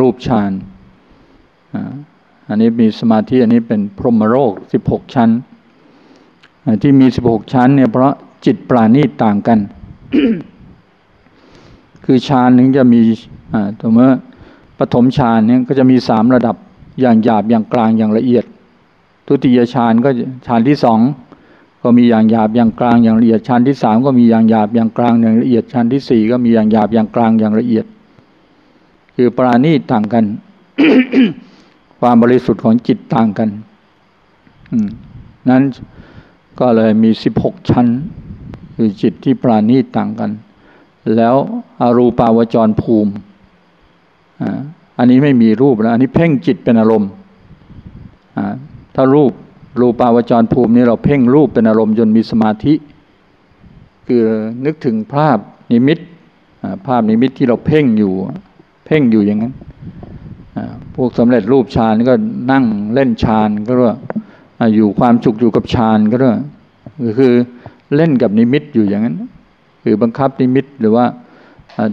รูปฌานอันนี้มีสมาธิอันนี้เป็นพรหมโลกสิบหกชั้น ที่มีสิบหกชั้นเนี่ยเพราะจิตปราณีตต่างกัน คือฌานนึงจะมีตัวเมื่อปฐมฌานเนี่ยก็จะมีสามระดับอย่างหยาบอย่างกลางอย่างละเอียด ทุติยฌานก็ฌานที่สองก็มีอย่างหยาบอย่างกลางอย่างละเอียดฌานที่สามก็มีอย่างหยาบอย่างกลางอย่างละเอียดฌานที่สี่ก็มีอย่างหยาบอย่างกลางอย่างละเอียด คือปราณีตต่างกัน ความบริสุทธิ์ของจิตต่างกันนั้น ก็เลยมีสิบหกชั้น คือจิตที่ปราณีตต่างกัน แล้วอรูปาวจรภูมิ อันนี้ไม่มีรูปแล้วอันนี้เพ่งจิตเป็นอารมณ์ ถ้ารูปรูปาวจรภูมินี้เราเพ่งรูปเป็นอารมณ์จนมีสมาธิ คือนึกถึงภาพนิมิตภาพนิมิตที่เราเพ่งอยู่ เพ่งอยู่อย่างนั้นพวกสำเร็จรูปฌานก็นั่งเล่นฌานก็เรียก อยู่ความสุขอยู่กับฌานก็เรียกคือเล่นกับนิมิตอยู่อย่างนั้นคือบังคับนิมิตหรือว่า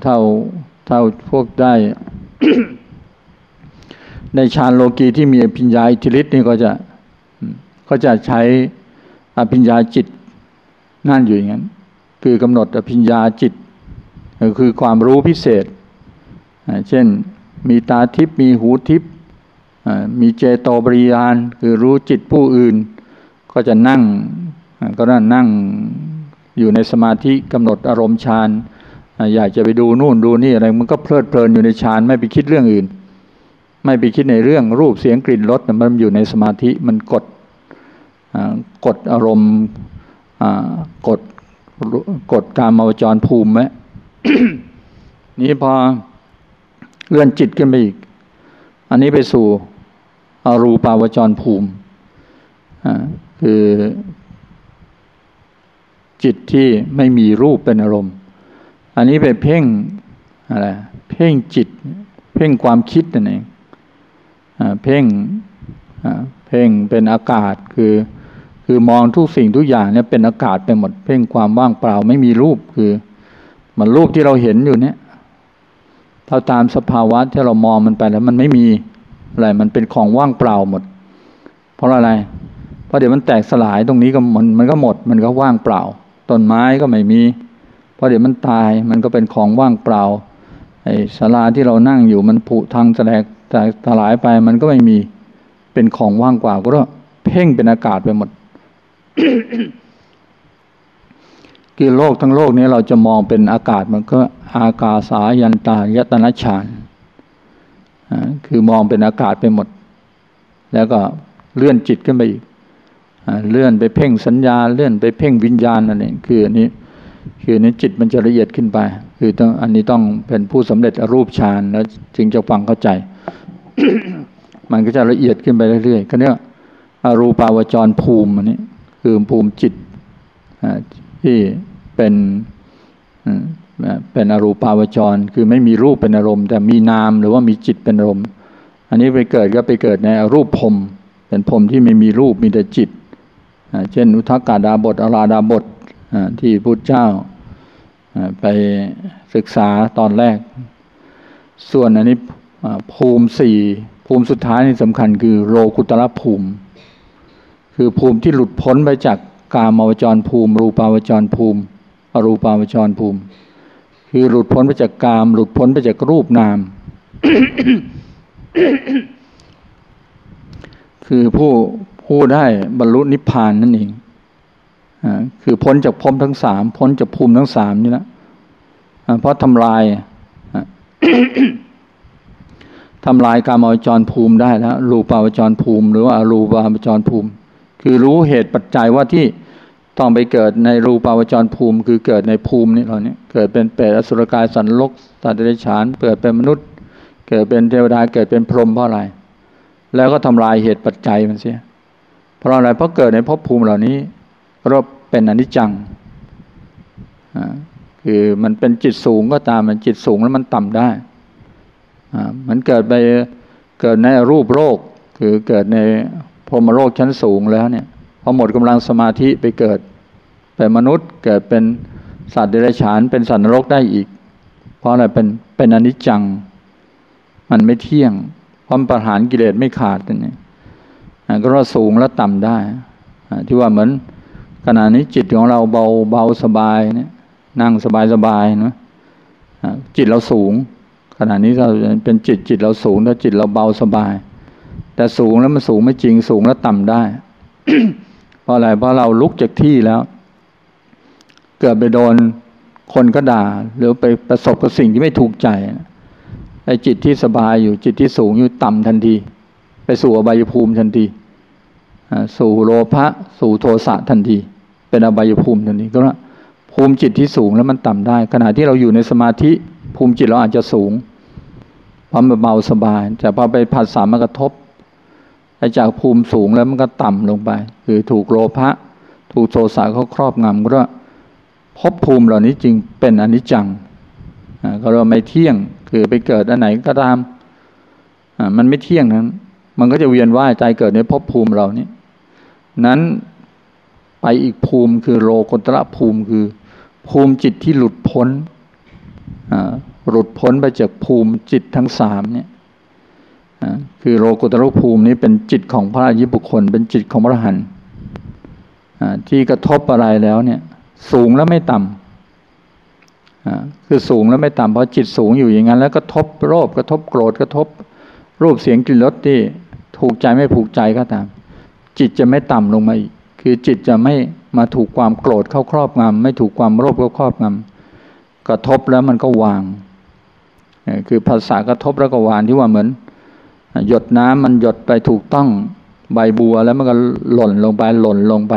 เท่าเท่าพวกได้ ในฌานโลกีย์ที่มีอภิญญาอิทธิฤทธิ์นี่ก็จะก็จะใช้อภิญญาจิตนั่นอยู่อย่างนั้น คือกำหนดอภิญญาจิต คือความรู้พิเศษ เช่นมีตาทิพย์มีหูทิพย์ มีเจโตบริยานคือรู้จิตผู้อื่น ก็จะนั่งก็นั่งอยู่ในสมาธิกำหนดอารมณ์ฌานอยากจะไปดูนู่นดูนี่อะไรมันก็เพลิดเพลินอยู่ในฌานไม่ไปคิดเรื่องอื่น ไม่ไปคิดในเรื่องรูปเสียงกลิ่นรสมันอยู่ในสมาธิมันกดกดอารมณ์กดกดการมาวจรภูมิไหมนี้พอเลื่อนจิตขึ้นไปอีก อันนี้ไปสู่ อรูปาวจรภูมิคือจิตที่ไม่มีรูปเป็นอารมณ์ อันนี้ไปเพ่งอะไรเพ่งจิต เพ่งความคิดนั่นเองเพ่งเพ่งเป็นอากาศคือคือมองทุกสิ่งทุกอย่างเนี่ยเป็นอากาศไปหมด เพ่งความว่างเปล่าไม่มีรูปคือ มันรูปที่เราเห็นอยู่เนี่ยถ้าตามสภาวะที่เรามองมันไปแล้วมันไม่มี อะไรมันเป็นของว่างเปล่าหมด เพราะอะไร เพราะเดี๋ยวมันแตกสลายตรงนี้ก็มันมันก็หมด มันก็ว่างเปล่า ต้นไม้ก็ไม่มี เพราะเดี๋ยวมันตายมันก็เป็นของว่างเปล่า ไอ้ศาลาที่เรานั่งอยู่มันผุทางแสลกแต่ถลายไปมันก็ไม่มี เป็นของว่างเปล่า ก็เพ่งเป็นอากาศไปหมดคือโลกทั้งโลกนี้เราจะมองเป็นอากาศมันก็อากาสายันตายตนะฌาน คือมองเป็นอากาศไปหมด แล้วก็เลื่อนจิตขึ้นไปอีกเลื่อนไปเพ่งสัญญา เลื่อนไปเพ่งวิญญาณนั่นเองคืออันนี้คือนี้จิตมันจะละเอียดขึ้นไป คือต้องอันนี้ต้องเป็นผู้สำเร็จรูปฌานแล้วจึงจะฟังเข้าใจ มันก็จะละเอียดขึ้นไปเรื่อยๆก็เนี้ยอรูปาวจรภูมิอันนี้คือภูมิจิตที่เป็น เป็นอรูปาวจร คือไม่มีรูปเป็นอารมณ์ แต่มีนามหรือว่ามีจิตเป็นอารมณ์ อันนี้ไปเกิดก็ไปเกิดในรูปพรมเป็นพรมที่ไม่มีรูปมีแต่จิต เช่นอุทกาดาบทอราดาบทที่พุทธเจ้าไปศึกษาตอนแรก ส่วนอันนี้ภูมิสี่ภูมิสุดท้ายนี่สำคัญคือโลกุตระภูมิ คือภูมิที่หลุดพ้นไปจากกามาวจรภูมิ รูปาวจรภูมิ อรูปาวจรภูมิ คือหลุดพ้นไปจากกาม หลุดพ้นไปจากรูปนาม คือผู้ผู้ได้บรรลุนิพพานนั่นเองคือพ้นจากพรมทั้งสามพ้นจากภูมิทั้งสามนี่ละเพราะทำลายทำลายกามาวจรภูมิได้แล้วรูปาวจรภูมิ หรือว่ารูปาวจรภูมิ คือรู้เหตุปัจจัยว่าที่ ต้องไปเกิดในรูปาวจรภูมิ คือเกิดในภูมินี่เราเนี่ยเกิดเป็นเปรตอสุรกายสันลกสัตว์เดรัจฉานเกิดเป็นมนุษย์ เกิดเป็นเทวดาเกิดเป็นพรหมเพราะอะไร แล้วก็ทำลายเหตุปัจจัยมันเสียเพราะอะไรเพราะเกิดในภพภูมิเหล่านี้เราเป็นอนิจจังคือมันเป็นจิตสูงก็ตามมันจิตสูงแล้วมันต่ำได้มันเกิดไปเกิดในรูปโลกคือเกิดในพรหมโลกชั้นสูงแล้วเนี่ย พอหมดกำลังสมาธิไปเกิด เป็นมนุษย์เกิดเป็นสัตว์เดรัจฉาน เป็นสัตว์นรกได้อีก เพราะอะไรเป็นเป็นอนิจจัง มันไม่เที่ยงเพราะประหารกิเลสไม่ขาดนี่ก็ว่าสูงและต่ำได้ที่ว่าเหมือนขณะนี้จิตของเราเบาเบาสบายเนี่ยนั่งสบายสบายนะจิตเราสูง ขณะนี้เราเป็นจิตจิตเราสูงแล้วจิตเราเบาสบาย แต่สูงแล้วมันสูงไม่จริงสูงแล้วต่ำได้ เพราะอะไรเพราะเราลุกจากที่แล้ว เกิดไปโดนคนก็ด่า หรือไปประสบกับสิ่งที่ไม่ถูกใจไอ้จิตที่สบายอยู่จิตที่สูงอยู่ต่ำทันที ไปสู่อบายภูมิทันทีสู่โลภะสู่โทสะทันที เป็นอบายภูมิทันทีก็ว่าภูมิจิตที่สูงแล้วมันต่ำได้ ขณะที่เราอยู่ในสมาธิภูมิจิตเราอาจจะสูงเพราะมันเบาสบายแต่พอไปผัสสะมันกระทบ จากภูมิสูงแล้วมันก็ต่ำลงไป คือถูกโลภะถูกโทสะเขาครอบงำก็ว่าพบภูมิเหล่านี้จริงเป็นอนิจจังก็เราไม่เที่ยงคือไปเกิดอันไหนก็ตามมันไม่เที่ยงนั้น มันก็จะเวียนว่ายใจเกิดในภพภูมิเรานี้นั้นไปอีกภูมิคือโลกุตระภูมิคือ ภูมิจิตที่หลุดพ้นหลุดพ้นไปจากภูมิจิตทั้งสามเนี่ย คือโลกุตรภูมินี้เป็นจิตของพระอริยบุคคล เป็นจิตของพระหันที่กระทบอะไรแล้วเนี่ย สูงแล้วไม่ต่ำคือสูงแล้วไม่ต่ำเพราะจิตสูงอยู่อย่างนั้น แล้วกระทบโลภกระทบโกรธกระทบ รูปเสียงกลิ่นรสที่ถูกใจไม่ผูกใจก็ตาม จิตจะไม่ต่ำลงมาอีกคือจิตจะไม่มาถูกความโกรธเข้าครอบงำไม่ถูกความโลภเข้าครอบงำกระทบแล้วมันก็วางคือภาษากระทบแล้วก็วางที่ว่าเหมือน หยดน้ำมันหยดไปถูกต้องใบบัวแล้วมันก็หล่นลงไปหล่นลงไป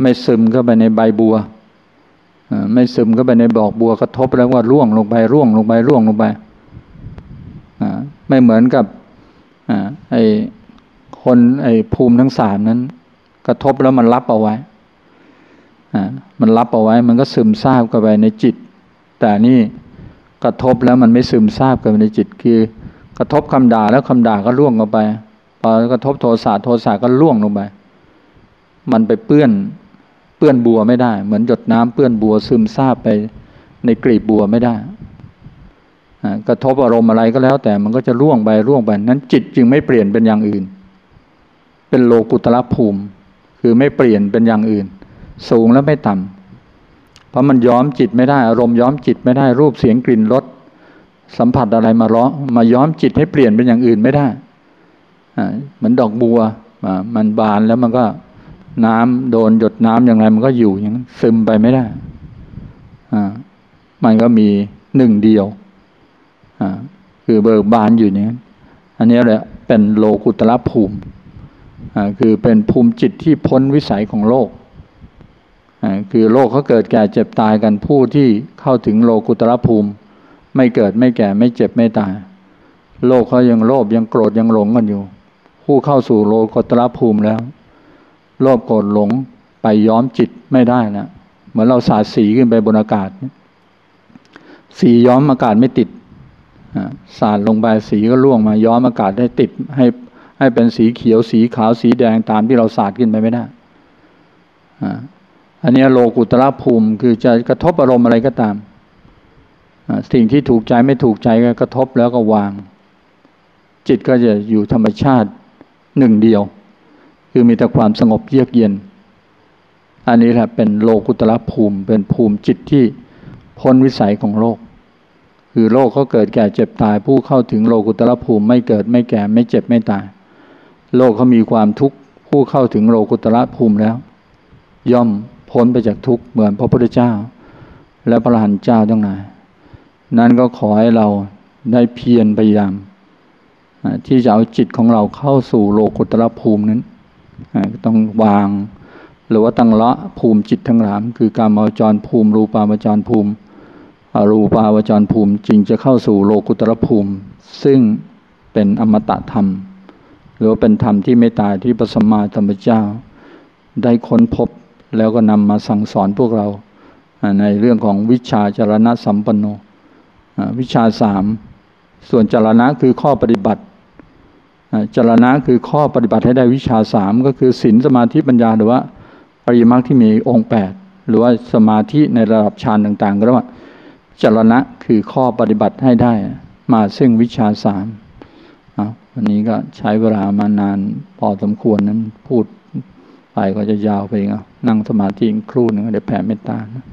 ไม่ซึมเข้าไปในใบบัวไม่ซึมเข้าไปในบอกบัวกระทบแล้วว่าร่วงลงไปร่วงลงไปร่วงลงไปไม่เหมือนกับไอ้คนไอ้ภูมิทั้งสามนั้น กระทบแล้วมันรับเอาไว้มันรับเอาไว้มันก็ซึมซาบเข้าไปในจิต แต่นี่กระทบแล้วมันไม่ซึมซาบกันในจิตคือ กระทบคำด่าแล้วคำด่าก็ล่วงลงไป พอกระทบโทสะโทสะก็ล่วงลงไป มันไปเปื้อนเปื้อนบัวไม่ได้ เหมือนหยดน้ำเปื้อนบัวซึมซาบไปในกลีบบัวไม่ได้กระทบอารมณ์อะไรก็แล้ว แต่มันก็จะล่วงไปล่วงไป นั้นจิตจึงไม่เปลี่ยนเป็นอย่างอื่น เป็นโลกุตละภูมิ คือไม่เปลี่ยนเป็นอย่างอื่น สูงแล้วไม่ต่ำเพราะมันย้อมจิตไม่ได้อารมณ์ย้อมจิตไม่ได้รูปเสียงกลิ่นรส สัมผัสอะไรมาล้อมาย้อมจิตให้เปลี่ยนเป็นอย่างอื่นไม่ได้เหมือนดอกบัวมันบานแล้วมันก็น้ำโดนหยดน้ำอย่างไรมันก็อยู่อย่างนั้นซึมไปไม่ได้มันก็มีหนึ่งเดียวคือเบิกบานอยู่เนี่ยอันนี้แหละเป็นโลกุตละภูมิคือเป็นภูมิจิตที่พ้นวิสัยของโลกคือโลกเขาเกิดแก่เจ็บตายกันผู้ที่เข้าถึงโลกุตรภูมิ ไม่เกิดไม่แก่ไม่เจ็บไม่ตาย โลกเขายังโลภยังโกรธยังหลงกันอยู่ ผู้เข้าสู่โลกุตรภูมิแล้ว โลภโกรธหลงไปย้อมจิตไม่ได้นะเหมือนเราสาดสีขึ้นไปบนอากาศ สีย้อมอากาศไม่ติดสาดลงไปสีก็ล่วงมาย้อมอากาศให้ติดให้ให้เป็นสีเขียวสีขาวสีแดงตามที่เราสาดขึ้นไปไม่ได้อันนี้โลกุตระภูมิคือจะกระทบอารมณ์อะไรก็ตาม สิ่งที่ถูกใจไม่ถูกใจก็กระทบแล้วก็วาง จิตก็จะอยู่ธรรมชาติหนึ่งเดียว คือมีแต่ความสงบเยือกเย็น อันนี้แหละเป็นโลกุตระภูมิ เป็นภูมิจิตที่พ้นวิสัยของโลก คือโลกเขาเกิดแก่เจ็บตาย ผู้เข้าถึงโลกุตระภูมิไม่เกิดไม่แก่ไม่เจ็บไม่ตาย โลกเขามีความทุกข์ผู้เข้าถึงโลกุตระภูมิแล้ว ย่อมพ้นไปจากทุกข์เหมือนพระพุทธเจ้า และพระอรหันต์เจ้าทั้งหลาย นั้นก็ขอให้เราได้เพียรพยายามที่จะเอาจิตของเราเข้าสู่โลกุตระภูมินั้นต้องวาง หรือว่าตั้งละภูมิจิตทั้งหลามคือการมาจรภูมิ รูปาวจรภูมิอรูปาวจรภูมิจึงจะเข้าสู่โลกุตระภูมิ ซึ่งเป็นอมตะธรรม หรือว่าเป็นธรรมที่ไม่ตายที่พระสัมมาสัมพุทธเจ้า ได้ค้นพบแล้วก็นำมาสั่งสอนพวกเราในเรื่องของวิชาจารณะสัมปันโน วิชาสามส่วนจรณะคือข้อปฏิบัติจรณะคือข้อปฏิบัติให้ได้วิชาสามก็คือศีลสมาธิปัญญาหรือว่าปริมักที่มีองค์แปดหรือว่าสมาธิในระดับฌานต่างๆก็เรียกว่าจรณะคือข้อปฏิบัติให้ได้ มาซึ่งวิชาสามวันนี้ก็ใช้เวลามานานพอสมควรนั้นพูดไปก็จะยาวไปเอีกนั่งสมาธิครู่หนึ่งเดี๋ยวแผ่เมตตานะ